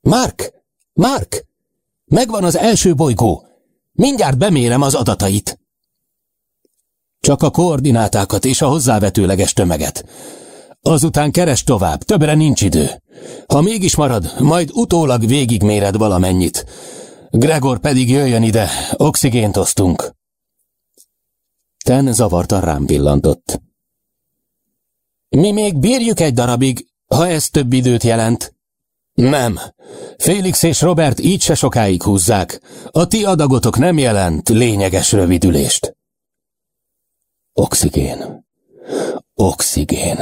Mark! Mark! Megvan az első bolygó! Mindjárt bemérem az adatait. Csak a koordinátákat és a hozzávetőleges tömeget. Azután keres tovább, többre nincs idő. Ha mégis marad, majd utólag végigméred valamennyit. Gregor pedig jöjjön ide, oxigént osztunk. Ten zavartan rám pillantott. Mi még bírjuk egy darabig, ha ez több időt jelent. Nem. Félix és Robert így se sokáig húzzák. A ti adagotok nem jelent lényeges rövidülést. Oxigén. Oxigén.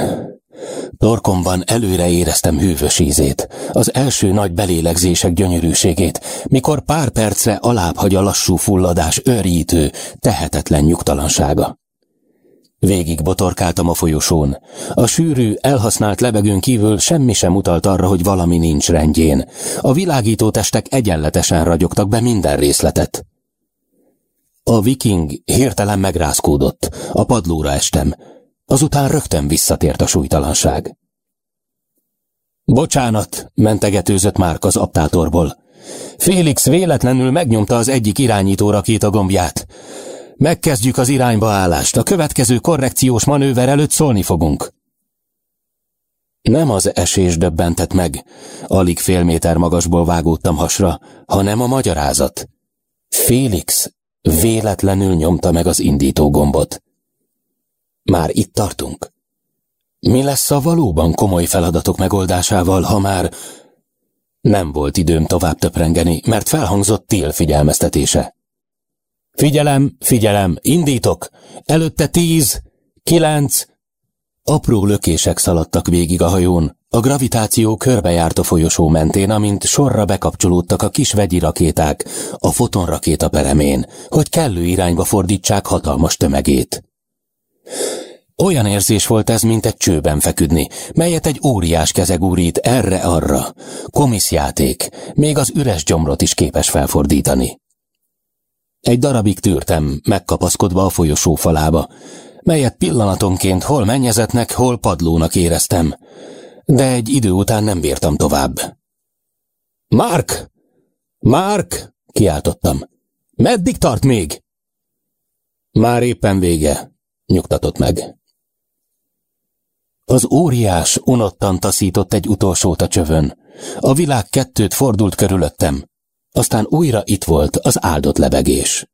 Torkomban előre éreztem hűvös ízét, az első nagy belélegzések gyönyörűségét, mikor pár percre alább hagy a lassú fulladás őrjítő, tehetetlen nyugtalansága. Végig botorkáltam a folyosón. A sűrű, elhasznált lebegőn kívül semmi sem utalt arra, hogy valami nincs rendjén. A világító testek egyenletesen ragyogtak be minden részletet. A viking hirtelen megrázkódott. A padlóra estem. Azután rögtön visszatért a súlytalanság. Bocsánat, mentegetőzött Márk az aptátorból. Félix véletlenül megnyomta az egyik irányító rakéta gombját. Megkezdjük az irányba állást. A következő korrekciós manőver előtt szólni fogunk. Nem az esés döbbentett meg, alig fél méter magasból vágódtam hasra, hanem a magyarázat. Félix véletlenül nyomta meg az indító gombot. Már itt tartunk. Mi lesz a valóban komoly feladatok megoldásával, ha már... Nem volt időm tovább töprengeni, mert felhangzott Till figyelmeztetése. Figyelem, figyelem, indítok! Előtte tíz, kilenc... Apró lökések szaladtak végig a hajón, a gravitáció körbejárt a folyosó mentén, amint sorra bekapcsolódtak a kis vegyi rakéták a fotonrakéta peremén, hogy kellő irányba fordítsák hatalmas tömegét. Olyan érzés volt ez, mint egy csőben feküdni, melyet egy óriás kezeg úrít erre-arra. Komiszjáték, még az üres gyomrot is képes felfordítani. Egy darabig tűrtem, megkapaszkodva a folyosó falába, melyet pillanatonként hol mennyezetnek, hol padlónak éreztem, de egy idő után nem bírtam tovább. Mark! Mark! kiáltottam. Meddig tart még? Már éppen vége, nyugtatott meg. Az óriás unottan taszított egy utolsót a csövön. A világ kettőt fordult körülöttem. Aztán újra itt volt az áldott lebegés.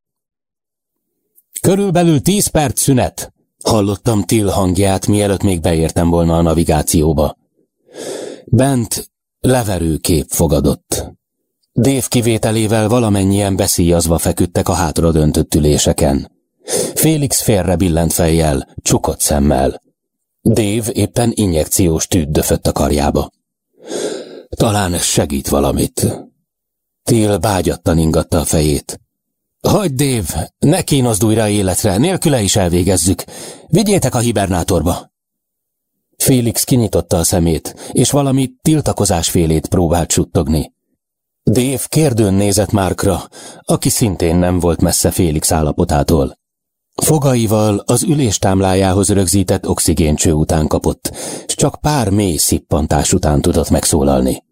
Körülbelül tíz perc szünet, hallottam Till hangját, mielőtt még beértem volna a navigációba. Bent leverő kép fogadott. Dév kivételével valamennyien beszíjazva feküdtek a hátra döntött üléseken. Félix félre billent fejjel, csukott szemmel. Dév éppen injekciós tűt döfött a karjába. Talán ez segít valamit. Till bágyattan ingatta a fejét. Hagyd, Dév, ne kínozd újra életre, nélküle is elvégezzük. Vigyétek a hibernátorba. Félix kinyitotta a szemét, és valami tiltakozásfélét próbált suttogni. Dév kérdőn nézett Márkra, aki szintén nem volt messze Félix állapotától. Fogaival az üléstámlájához rögzített oxigéncső után kapott, s csak pár mély szippantás után tudott megszólalni.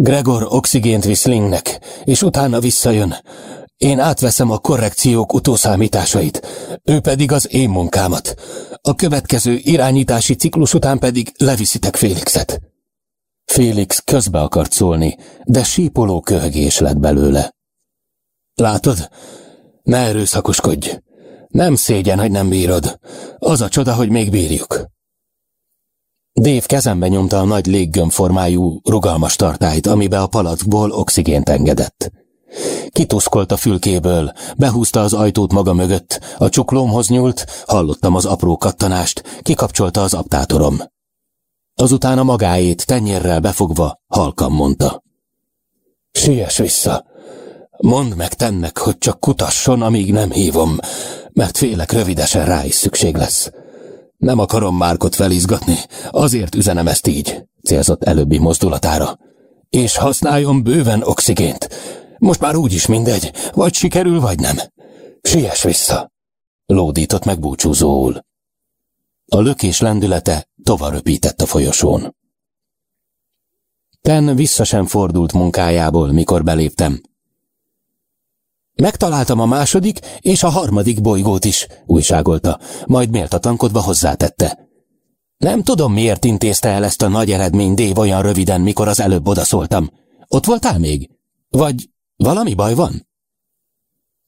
Gregor oxigént visz Lingnek, és utána visszajön. Én átveszem a korrekciók utószámításait, ő pedig az én munkámat. A következő irányítási ciklus után pedig leviszitek Félixet. Félix közbe akart szólni, de sípoló köhögés lett belőle. Látod, ne erőszakoskodj. Nem szégyen, hogy nem bírod. Az a csoda, hogy még bírjuk. Dév kezembe nyomta a nagy léggömbformájú, rugalmas tartályt, amibe a palackból oxigént engedett. Kituszkolt a fülkéből, behúzta az ajtót maga mögött, a csuklómhoz nyúlt, hallottam az apró kattanást, kikapcsolta az aptátorom. Azután a magáét tenyérrel befogva halkan mondta. Siess vissza, Mondd meg tennek, hogy csak kutasson, amíg nem hívom, mert félek rövidesen rá is szükség lesz. Nem akarom Márkot felizgatni, azért üzenem ezt így, célzott előbbi mozdulatára. És használjon bőven oxigént. Most már úgyis mindegy, vagy sikerül, vagy nem. Siess vissza, lódított meg búcsúzóul. A lökés lendülete tovaröpített a folyosón. Ten vissza sem fordult munkájából, mikor beléptem, Megtaláltam a második és a harmadik bolygót is, újságolta, majd méltatankodva hozzátette. Nem tudom, miért intézte el ezt a nagy eredmény Dév olyan röviden, mikor az előbb odaszóltam. Ott voltál még? Vagy valami baj van?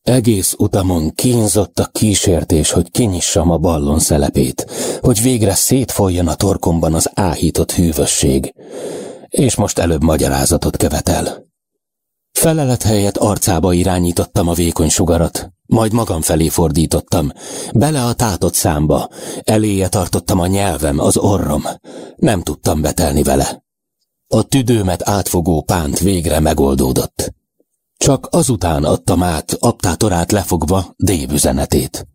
Egész utamon kínzott a kísértés, hogy kinyissam a ballon szelepét, hogy végre szétfoljon a torkomban az áhított hűvösség. és most előbb magyarázatot követel. Felelet helyett arcába irányítottam a vékony sugarat, majd magam felé fordítottam, bele a tátott számba, eléje tartottam a nyelvem, az orrom. Nem tudtam betelni vele. A tüdőmet átfogó pánt végre megoldódott. Csak azután adtam át, aptátorát lefogva dévüzenetét.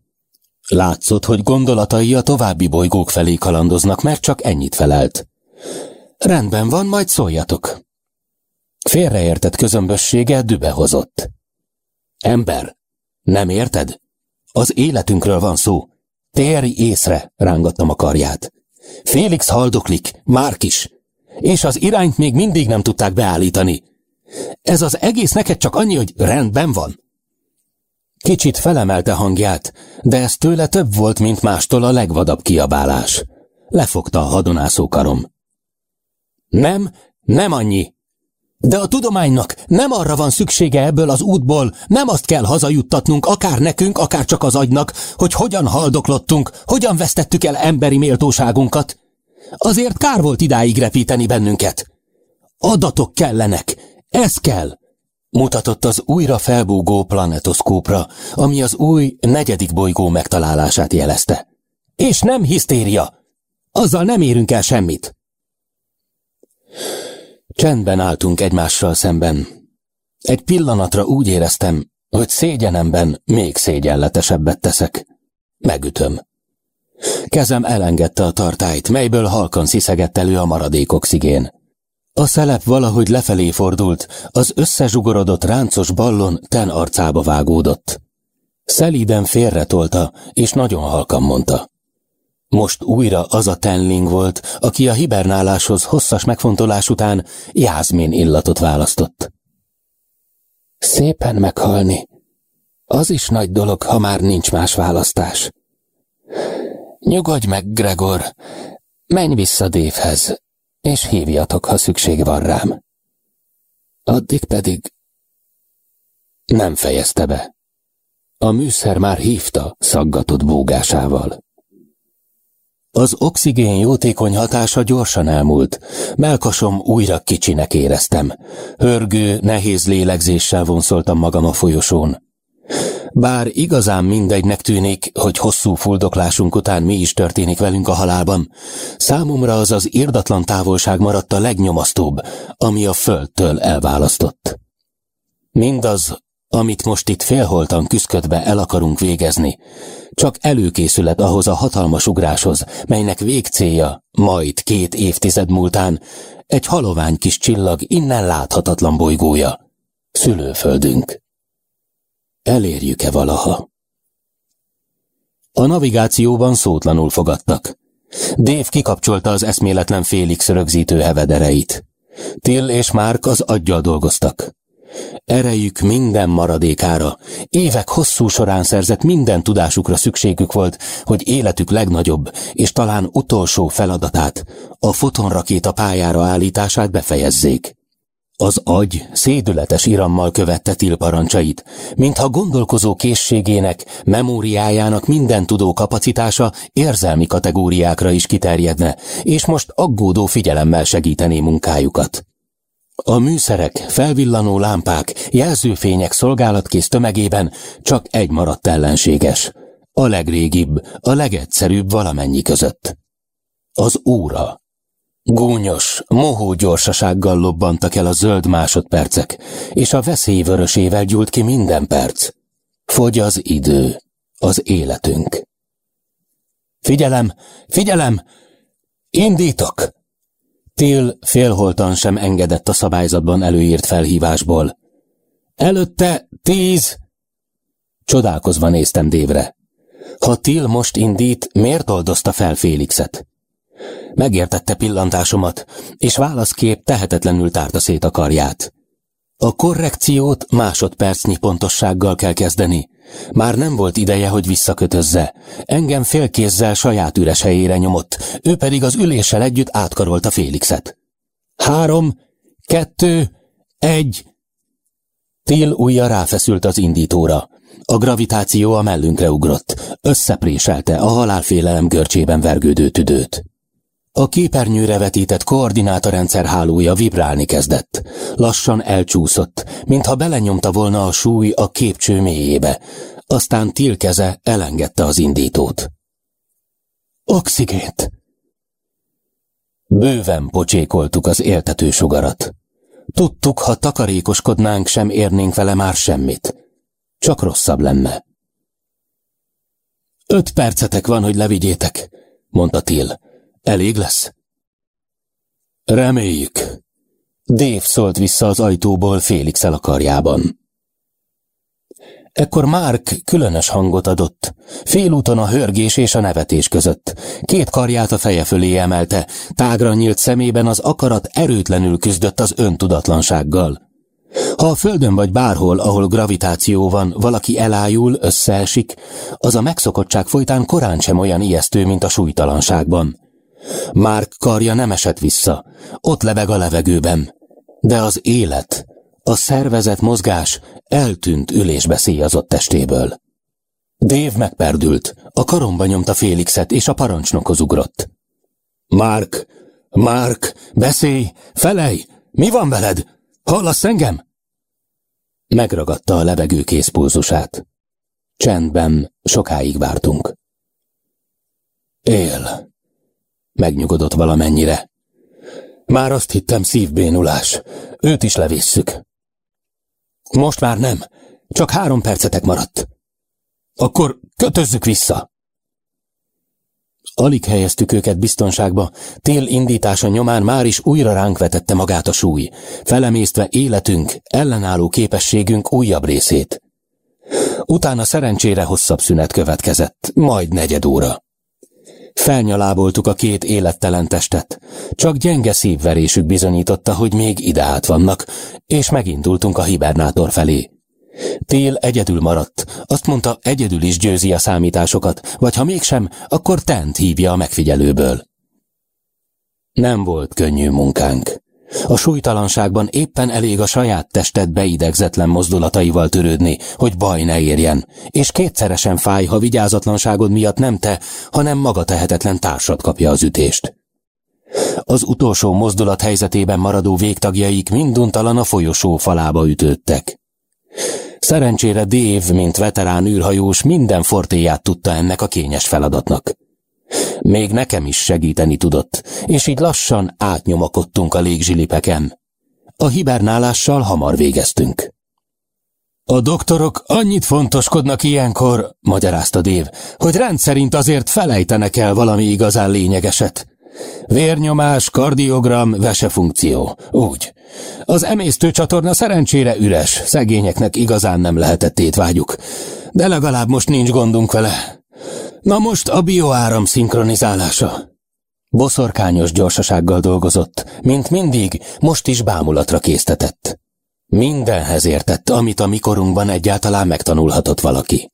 Látszott, hogy gondolatai a további bolygók felé kalandoznak, mert csak ennyit felelt. Rendben van, majd szóljatok. Félreértett közömbössége dübe hozott. Ember, nem érted? Az életünkről van szó. Térj észre, rángattam a karját. Félix haldoklik, Márk is. És az irányt még mindig nem tudták beállítani. Ez az egész neked csak annyi, hogy rendben van. Kicsit felemelte hangját, de ez tőle több volt, mint mástól a legvadabb kiabálás. Lefogta a hadonászó karom. Nem, nem annyi. De a tudománynak nem arra van szüksége ebből az útból, nem azt kell hazajuttatnunk, akár nekünk, akár csak az agynak, hogy hogyan haldoklottunk, hogyan vesztettük el emberi méltóságunkat. Azért kár volt idáig repíteni bennünket. Adatok kellenek, ez kell. Mutatott az újra felbúgó planetoszkópra, ami az új negyedik bolygó megtalálását jelezte. És nem hisztéria. Azzal nem érünk el semmit. Csendben álltunk egymással szemben. Egy pillanatra úgy éreztem, hogy szégyenemben még szégyenletesebbet teszek. Megütöm. Kezem elengedte a tartályt, melyből halkan sziszegett elő a maradék oxigén. A szelep valahogy lefelé fordult, az összezsugorodott ráncos ballon ten arcába vágódott. Szelíden félretolta, és nagyon halkan mondta. Most újra az a tenling volt, aki a hibernáláshoz hosszas megfontolás után jázmén illatot választott. Szépen meghalni. Az is nagy dolog, ha már nincs más választás. Nyugodj meg, Gregor. Menj vissza Dévhez, és hívjatok, ha szükség van rám. Addig pedig... Nem fejezte be. A műszer már hívta szaggatott búgásával. Az oxigén jótékony hatása gyorsan elmúlt. Melkasom újra kicsinek éreztem. Hörgő, nehéz lélegzéssel vonszoltam magam a folyosón. Bár igazán mindegynek tűnik, hogy hosszú fuldoklásunk után mi is történik velünk a halálban, számomra az az irdatlan távolság maradt a legnyomasztóbb, ami a földtől elválasztott. Mindaz, amit most itt félholtan küszködve el akarunk végezni, csak előkészület ahhoz a hatalmas ugráshoz, melynek végcélja, majd két évtized múltán, egy halovány kis csillag innen láthatatlan bolygója, szülőföldünk. Elérjük-e valaha? A navigációban szótlanul fogadtak. Dave kikapcsolta az eszméletlen Félix rögzítő hevedereit. Till és Márk az aggyal dolgoztak. Erejük minden maradékára, évek hosszú során szerzett minden tudásukra szükségük volt, hogy életük legnagyobb és talán utolsó feladatát, a fotonrakéta pályára állítását befejezzék. Az agy szédületes irammal követte Til parancsait, mintha gondolkozó készségének, memóriájának minden tudó kapacitása érzelmi kategóriákra is kiterjedne, és most aggódó figyelemmel segítené munkájukat. A műszerek, felvillanó lámpák, jelzőfények szolgálatkész tömegében csak egy maradt ellenséges. A legrégibb, a legegyszerűbb valamennyi között. Az óra. Gúnyos, mohó gyorsasággal lobbantak el a zöld másodpercek, és a veszély vörösével gyúlt ki minden perc. Fogy az idő, az életünk. Figyelem, figyelem! Indítok! Tél félholtan sem engedett a szabályzatban előírt felhívásból. Előtte tíz! Csodálkozva néztem Dévre. Ha Till most indít, miért oldozta fel Félixet? Megértette pillantásomat, és válaszkép tehetetlenül tárta szét a karját. A korrekciót másodpercnyi pontossággal kell kezdeni. Már nem volt ideje, hogy visszakötözze. Engem félkézzel saját üres helyére nyomott, ő pedig az üléssel együtt átkarolta Félixet. Három, kettő, egy... Till ujja ráfeszült az indítóra. A gravitáció a mellünkre ugrott, összepréselte a halálfélelem görcsében vergődő tüdőt. A képernyőre vetített koordinátorrendszer hálója vibrálni kezdett. Lassan elcsúszott, mintha belenyomta volna a súly a képcső mélyébe. Aztán tilkeze elengedte az indítót. Oxigént! Bőven pocsékoltuk az éltető sugarat. Tudtuk, ha takarékoskodnánk, sem érnénk vele már semmit. Csak rosszabb lenne. Öt percetek van, hogy levigyétek, mondta Till. Elég lesz? Reméljük. Dave szólt vissza az ajtóból Félix el a karjában. Ekkor Mark különös hangot adott. Félúton a hörgés és a nevetés között. Két karját a feje fölé emelte, tágra nyílt szemében az akarat erőtlenül küzdött az öntudatlansággal. Ha a földön vagy bárhol, ahol gravitáció van, valaki elájul, összeesik, az a megszokottság folytán korán sem olyan ijesztő, mint a súlytalanságban. Márk karja nem esett vissza, ott lebeg a levegőben. De az élet, a szervezet mozgás eltűnt ülésbe széjazott testéből. Dév megperdült, a karomba nyomta Félixet, és a parancsnokhoz ugrott. Márk, Márk, beszélj, felej, mi van veled? Hallasz engem? Megragadta a levegő készpulzusát. Csendben sokáig vártunk. Él. Megnyugodott valamennyire. Már azt hittem szívbénulás. Őt is levisszük. Most már nem. Csak három percetek maradt. Akkor kötözzük vissza. Alig helyeztük őket biztonságba, tél indítása nyomán már is újra ránk vetette magát a súly, felemésztve életünk, ellenálló képességünk újabb részét. Utána szerencsére hosszabb szünet következett, majd negyed óra. Felnyaláboltuk a két élettelen testet. Csak gyenge szívverésük bizonyította, hogy még ideát vannak, és megindultunk a hibernátor felé. Tél egyedül maradt. Azt mondta, egyedül is győzi a számításokat, vagy ha mégsem, akkor Tent hívja a megfigyelőből. Nem volt könnyű munkánk. A súlytalanságban éppen elég a saját tested beidegzetlen mozdulataival törődni, hogy baj ne érjen, és kétszeresen fáj, ha vigyázatlanságod miatt nem te, hanem maga tehetetlen társad kapja az ütést. Az utolsó mozdulat helyzetében maradó végtagjaik minduntalan a folyosó falába ütődtek. Szerencsére Dave, mint veterán űrhajós, minden fortéját tudta ennek a kényes feladatnak. Még nekem is segíteni tudott, és így lassan átnyomakodtunk a légzsilipeken. A hibernálással hamar végeztünk. A doktorok annyit fontoskodnak ilyenkor, magyarázta Dév, hogy rendszerint azért felejtenek el valami igazán lényegeset. Vérnyomás, kardiogram, vesefunkció. Úgy. Az emésztőcsatorna szerencsére üres, szegényeknek igazán nem lehetett étvágyuk. De legalább most nincs gondunk vele. Na most a bioáram szinkronizálása. Boszorkányos gyorsasággal dolgozott, mint mindig, most is bámulatra késztetett. Mindenhez értett, amit a mikorunkban egyáltalán megtanulhatott valaki.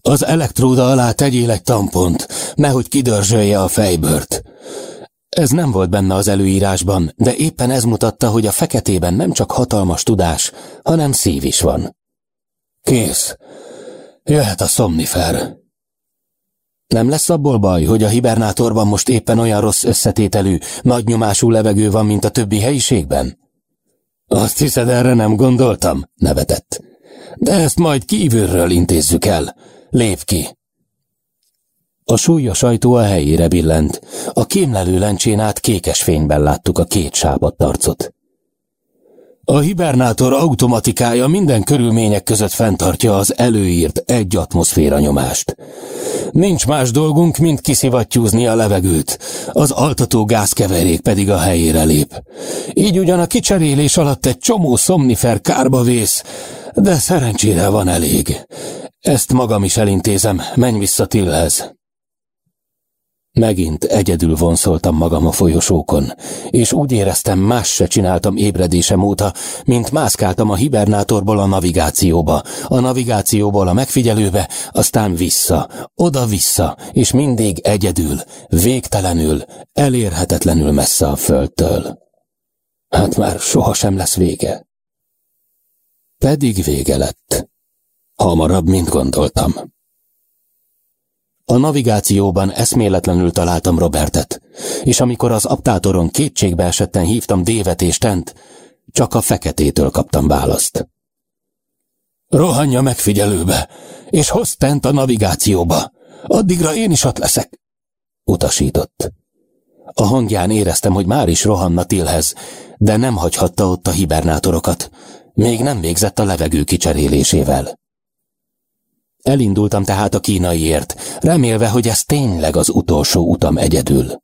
Az elektróda alá tegyél egy tampont, nehogy kidörzsölje a fejbört. Ez nem volt benne az előírásban, de éppen ez mutatta, hogy a feketében nem csak hatalmas tudás, hanem szív is van. Kész. Jöhet a szomnifer. Nem lesz abból baj, hogy a hibernátorban most éppen olyan rossz összetételű, nagy nyomású levegő van, mint a többi helyiségben? Azt hiszed, erre nem gondoltam, nevetett. De ezt majd kívülről intézzük el. Lép ki! A súlyos ajtó a helyére billent. A kémlelő lencsén át kékes fényben láttuk a két sápadt arcot. A hibernátor automatikája minden körülmények között fenntartja az előírt egy atmoszféra nyomást. Nincs más dolgunk, mint kiszivattyúzni a levegőt, az altató gázkeverék pedig a helyére lép. Így ugyan a kicserélés alatt egy csomó szomnifer kárba vész, de szerencsére van elég. Ezt magam is elintézem, menj vissza Tillhez. Megint egyedül vonszoltam magam a folyosókon, és úgy éreztem, más se csináltam ébredésem óta, mint mászkáltam a hibernátorból a navigációba, a navigációból a megfigyelőbe, aztán vissza, oda-vissza, és mindig egyedül, végtelenül, elérhetetlenül messze a földtől. Hát már sohasem lesz vége. Pedig vége lett. Hamarabb, mint gondoltam. A navigációban eszméletlenül találtam Robertet, és amikor az aptátoron kétségbe esetten hívtam Dévet és Tent, csak a feketétől kaptam választ. Rohanja megfigyelőbe, és hozz Tent a navigációba. Addigra én is ott leszek, utasított. A hangján éreztem, hogy már is rohanna Tilhez, de nem hagyhatta ott a hibernátorokat. Még nem végzett a levegő kicserélésével. Elindultam tehát a kínaiért, remélve, hogy ez tényleg az utolsó utam egyedül.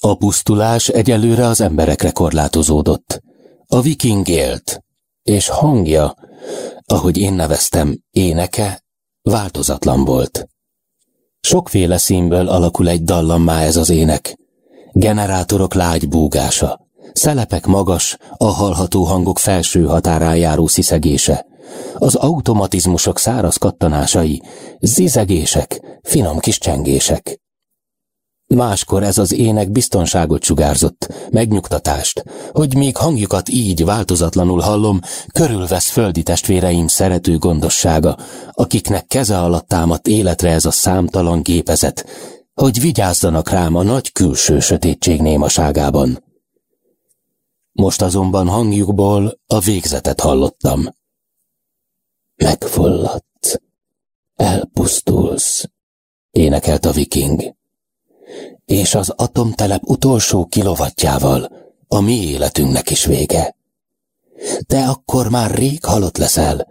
A pusztulás egyelőre az emberekre korlátozódott. A viking élt, és hangja, ahogy én neveztem, éneke, változatlan volt. Sokféle színből alakul egy dallammá ez az ének. Generátorok lágy búgása, szelepek magas, a hallható hangok felső határán járó sziszegése, az automatizmusok száraz kattanásai, zizegések, finom kis csengések. Máskor ez az ének biztonságot sugárzott, megnyugtatást, hogy még hangjukat így változatlanul hallom, körülvesz földi testvéreim szerető gondossága, akiknek keze alatt támadt életre ez a számtalan gépezet, hogy vigyázzanak rám a nagy külső sötétség némaságában. Most azonban hangjukból a végzetet hallottam. Megfulladsz, elpusztulsz, énekelt a viking és az atomtelep utolsó kilovatjával a mi életünknek is vége. Te akkor már rég halott leszel.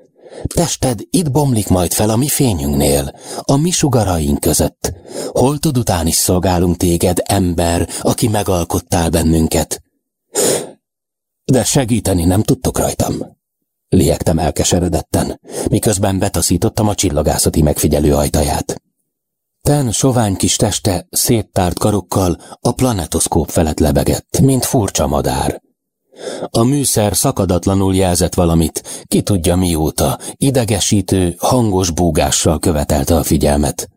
Tested itt bomlik majd fel a mi fényünknél, a mi sugaraink között. Holtod után is szolgálunk téged, ember, aki megalkottál bennünket. De segíteni nem tudtok rajtam. Liegtem elkeseredetten, miközben betaszítottam a csillagászati megfigyelő ajtaját. Ten sovány kis teste széttárt karokkal a planetoszkóp felett lebegett, mint furcsa madár. A műszer szakadatlanul jelzett valamit, ki tudja mióta, idegesítő, hangos búgással követelte a figyelmet.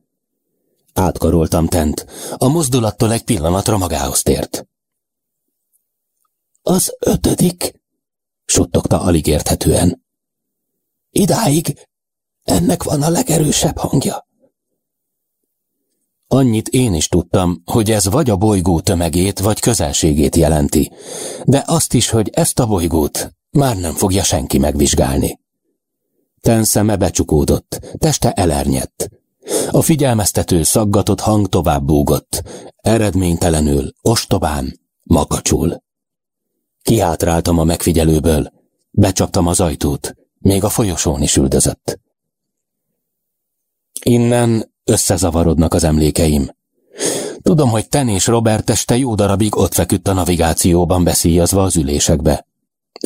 Átkaroltam Tent, a mozdulattól egy pillanatra magához tért. Az ötödik, suttogta alig érthetően. Idáig ennek van a legerősebb hangja. Annyit én is tudtam, hogy ez vagy a bolygó tömegét, vagy közelségét jelenti, de azt is, hogy ezt a bolygót már nem fogja senki megvizsgálni. Ten szeme becsukódott, teste elernyett. A figyelmeztető szaggatott hang tovább búgott, eredménytelenül, ostobán, makacsul. Kihátráltam a megfigyelőből, becsaptam az ajtót, még a folyosón is üldözött. Innen Összezavarodnak az emlékeim. Tudom, hogy Ten és Robert este jó darabig ott feküdt a navigációban beszíjazva az ülésekbe.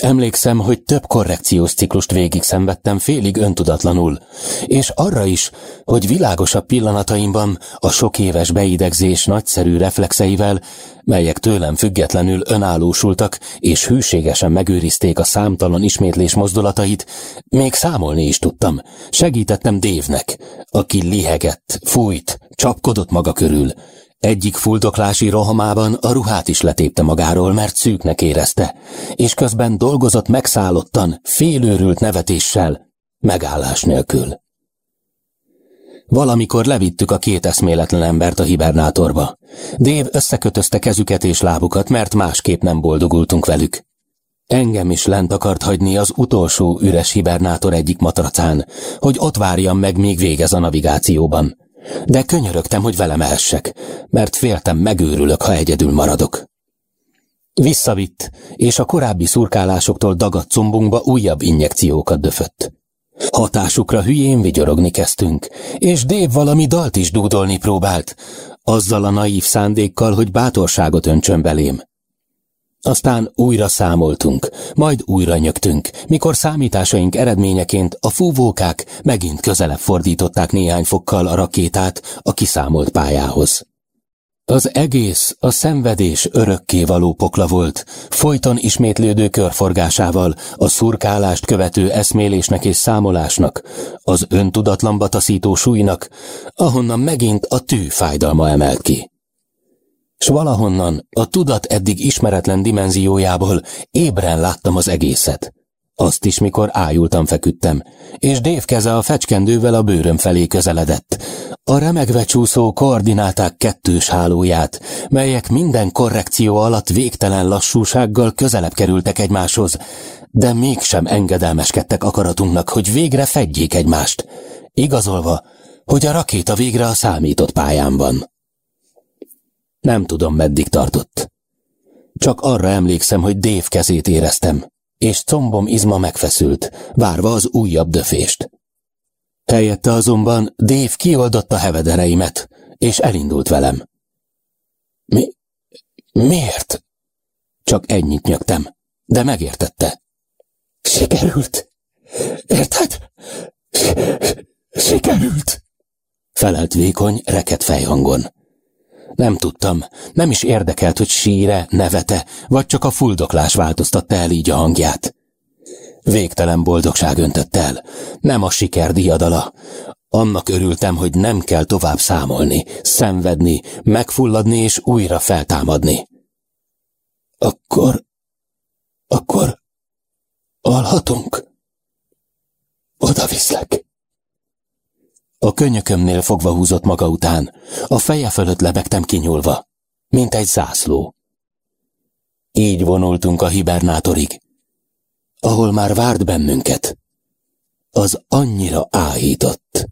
Emlékszem, hogy több korrekciós ciklust végig szenvedtem félig öntudatlanul, és arra is, hogy világosabb pillanataimban a sok éves beidegzés nagyszerű reflexeivel, melyek tőlem függetlenül önállósultak és hűségesen megőrizték a számtalan ismétlés mozdulatait, még számolni is tudtam. Segítettem Dévnek, aki lihegett, fújt, csapkodott maga körül, egyik fuldoklási rohamában a ruhát is letépte magáról, mert szűknek érezte, és közben dolgozott megszállottan, félőrült nevetéssel, megállás nélkül. Valamikor levittük a két eszméletlen embert a hibernátorba. Dév összekötözte kezüket és lábukat, mert másképp nem boldogultunk velük. Engem is lent akart hagyni az utolsó üres hibernátor egyik matracán, hogy ott várjam meg, még végez a navigációban de könyörögtem, hogy velem ehessek, mert féltem megőrülök, ha egyedül maradok. Visszavitt, és a korábbi szurkálásoktól dagadt combunkba újabb injekciókat döfött. Hatásukra hülyén vigyorogni kezdtünk, és Dév valami dalt is dúdolni próbált, azzal a naív szándékkal, hogy bátorságot öntsön belém. Aztán újra számoltunk, majd újra nyögtünk, mikor számításaink eredményeként a fúvókák megint közelebb fordították néhány fokkal a rakétát a kiszámolt pályához. Az egész a szenvedés örökké való pokla volt, folyton ismétlődő körforgásával, a szurkálást követő eszmélésnek és számolásnak, az öntudatlanba taszító súlynak, ahonnan megint a tű fájdalma emelt ki s valahonnan, a tudat eddig ismeretlen dimenziójából ébren láttam az egészet. Azt is, mikor ájultam feküdtem, és Dév keze a fecskendővel a bőröm felé közeledett. A remegve csúszó koordináták kettős hálóját, melyek minden korrekció alatt végtelen lassúsággal közelebb kerültek egymáshoz, de mégsem engedelmeskedtek akaratunknak, hogy végre fedjék egymást, igazolva, hogy a rakéta végre a számított pályán van. Nem tudom, meddig tartott. Csak arra emlékszem, hogy Dév kezét éreztem, és combom izma megfeszült, várva az újabb döfést. Helyette azonban Dév kioldotta hevedereimet, és elindult velem. Mi? Miért? Csak ennyit nyögtem, de megértette. Sikerült. Érted? Sikerült. Felelt vékony, reket fejhangon. Nem tudtam, nem is érdekelt, hogy síre, nevete, vagy csak a fuldoklás változtatta el így a hangját. Végtelen boldogság öntött el, nem a siker diadala. Annak örültem, hogy nem kell tovább számolni, szenvedni, megfulladni és újra feltámadni. Akkor... akkor... alhatunk? Oda viszlek. A könyökömnél fogva húzott maga után, a feje fölött lebegtem kinyúlva, mint egy zászló. Így vonultunk a hibernátorig, ahol már várt bennünket. Az annyira áhított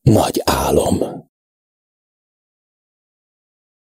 nagy álom.